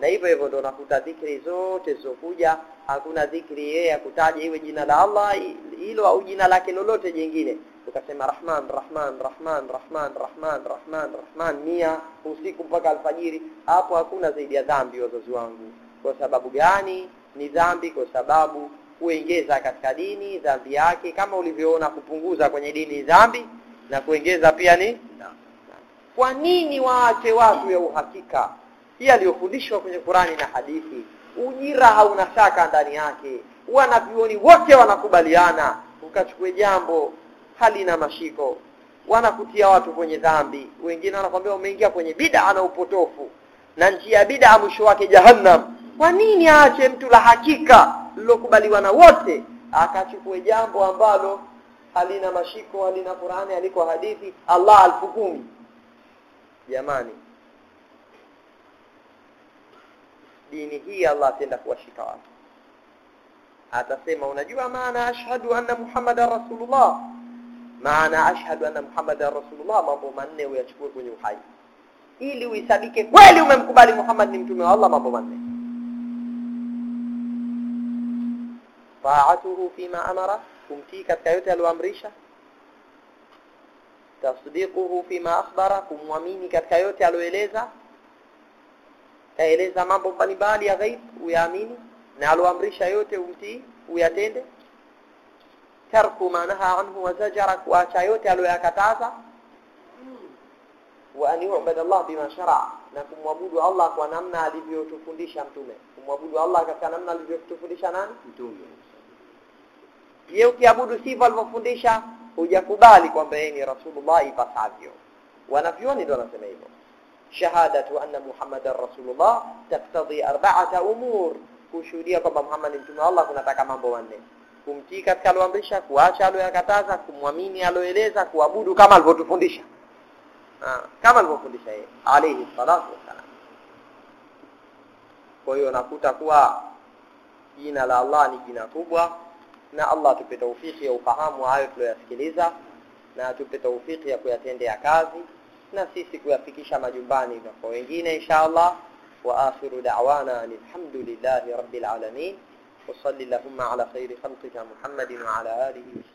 Na hivyo hivyo ndo nakuta dhikri zote zokuja, hakuna dhikri yeye ya kutaja iwe jina la Allah hilo au jina lake lolote jingine ukasema rahman rahman rahman rahman rahman rahman rahman mia usiku mpaka alfajiri. Hapo hakuna zaidi ya dhambi wazazi wangu. Kwa sababu gani? Ni dhambi kwa sababu kuengeza katika dini dhambi yake kama ulivyoona kupunguza kwenye dini dhambi na kuengeza pia ni kwa nini waache watu ya uhakika? Hii aliyofundishwa kwenye Qurani na hadithi. Ujira hauna shaka ndani yake. Wanavyuoni wote wanakubaliana. Ukachukue jambo halina mashiko wanakutia watu kwenye dhambi. Wengine wanakwambia umeingia kwenye bid'a na upotofu na njia ya bid'a mwisho wake jahannam. Kwa nini aache mtu la hakika lilokubaliwa na wote akachukue jambo ambalo halina mashiko halina Qur'ani aliko hadithi? Allah alfukumi jamani dini hii Allah atenda kuwashika watu. Atasema unajua maana ashhadu anna muhammadar rasulullah maana ashhadu anna muhammadar rasulullah mambo manne uyachukue kwenye uhai ili uisabike kweli umemkubali Muhammad ni mtume wa Allah mambo manne taatuhu fima amara kumtii katika yote aliyoamrisha tasdiquhu fima akhbara kumwamini katika yote aliyoeleza kaeleza mambo mbalimbali ya ghaib uyaamini na aloamrisha yote umtii uyatende ترك ما نهى عنه وزجرك واتايوتي على كتازا وأن يعبد الله بما شرع. لكم عبود الله كما الذي تفنديش متومه عبود الله كما الذي تفنديش أنا متومه يو كيعبد سيف الفنديشا وجكبالي كما ان رسول الله فصاديو وأنا فيوني دول اسمع هيك شهادة أن محمد رسول الله تقتضي أربعة أمور. كشوديه كما محمد أنتم الله كنتك مambo wanne kumtii katika aloamrisha kuacha aloyakataza kumwamini aloeleza kuabudu kama alivyotufundisha. Ah, kama alivyofundisha yeye alayhi salatu wasalam Kwa hiyo nakuta kuwa jina la Allah ni jina kubwa, na Allah atupe taufiki ya ufahamu hayo tuliyoyasikiliza, na atupe taufiki ya kuyatendea kazi, na sisi kuyafikisha majumbani na kwa wengine inshallah Wa akhiru da'wana alhamdulillahi rabbil alamin. وصل اللهم على خير خلقك محمد وعلى آله وسلم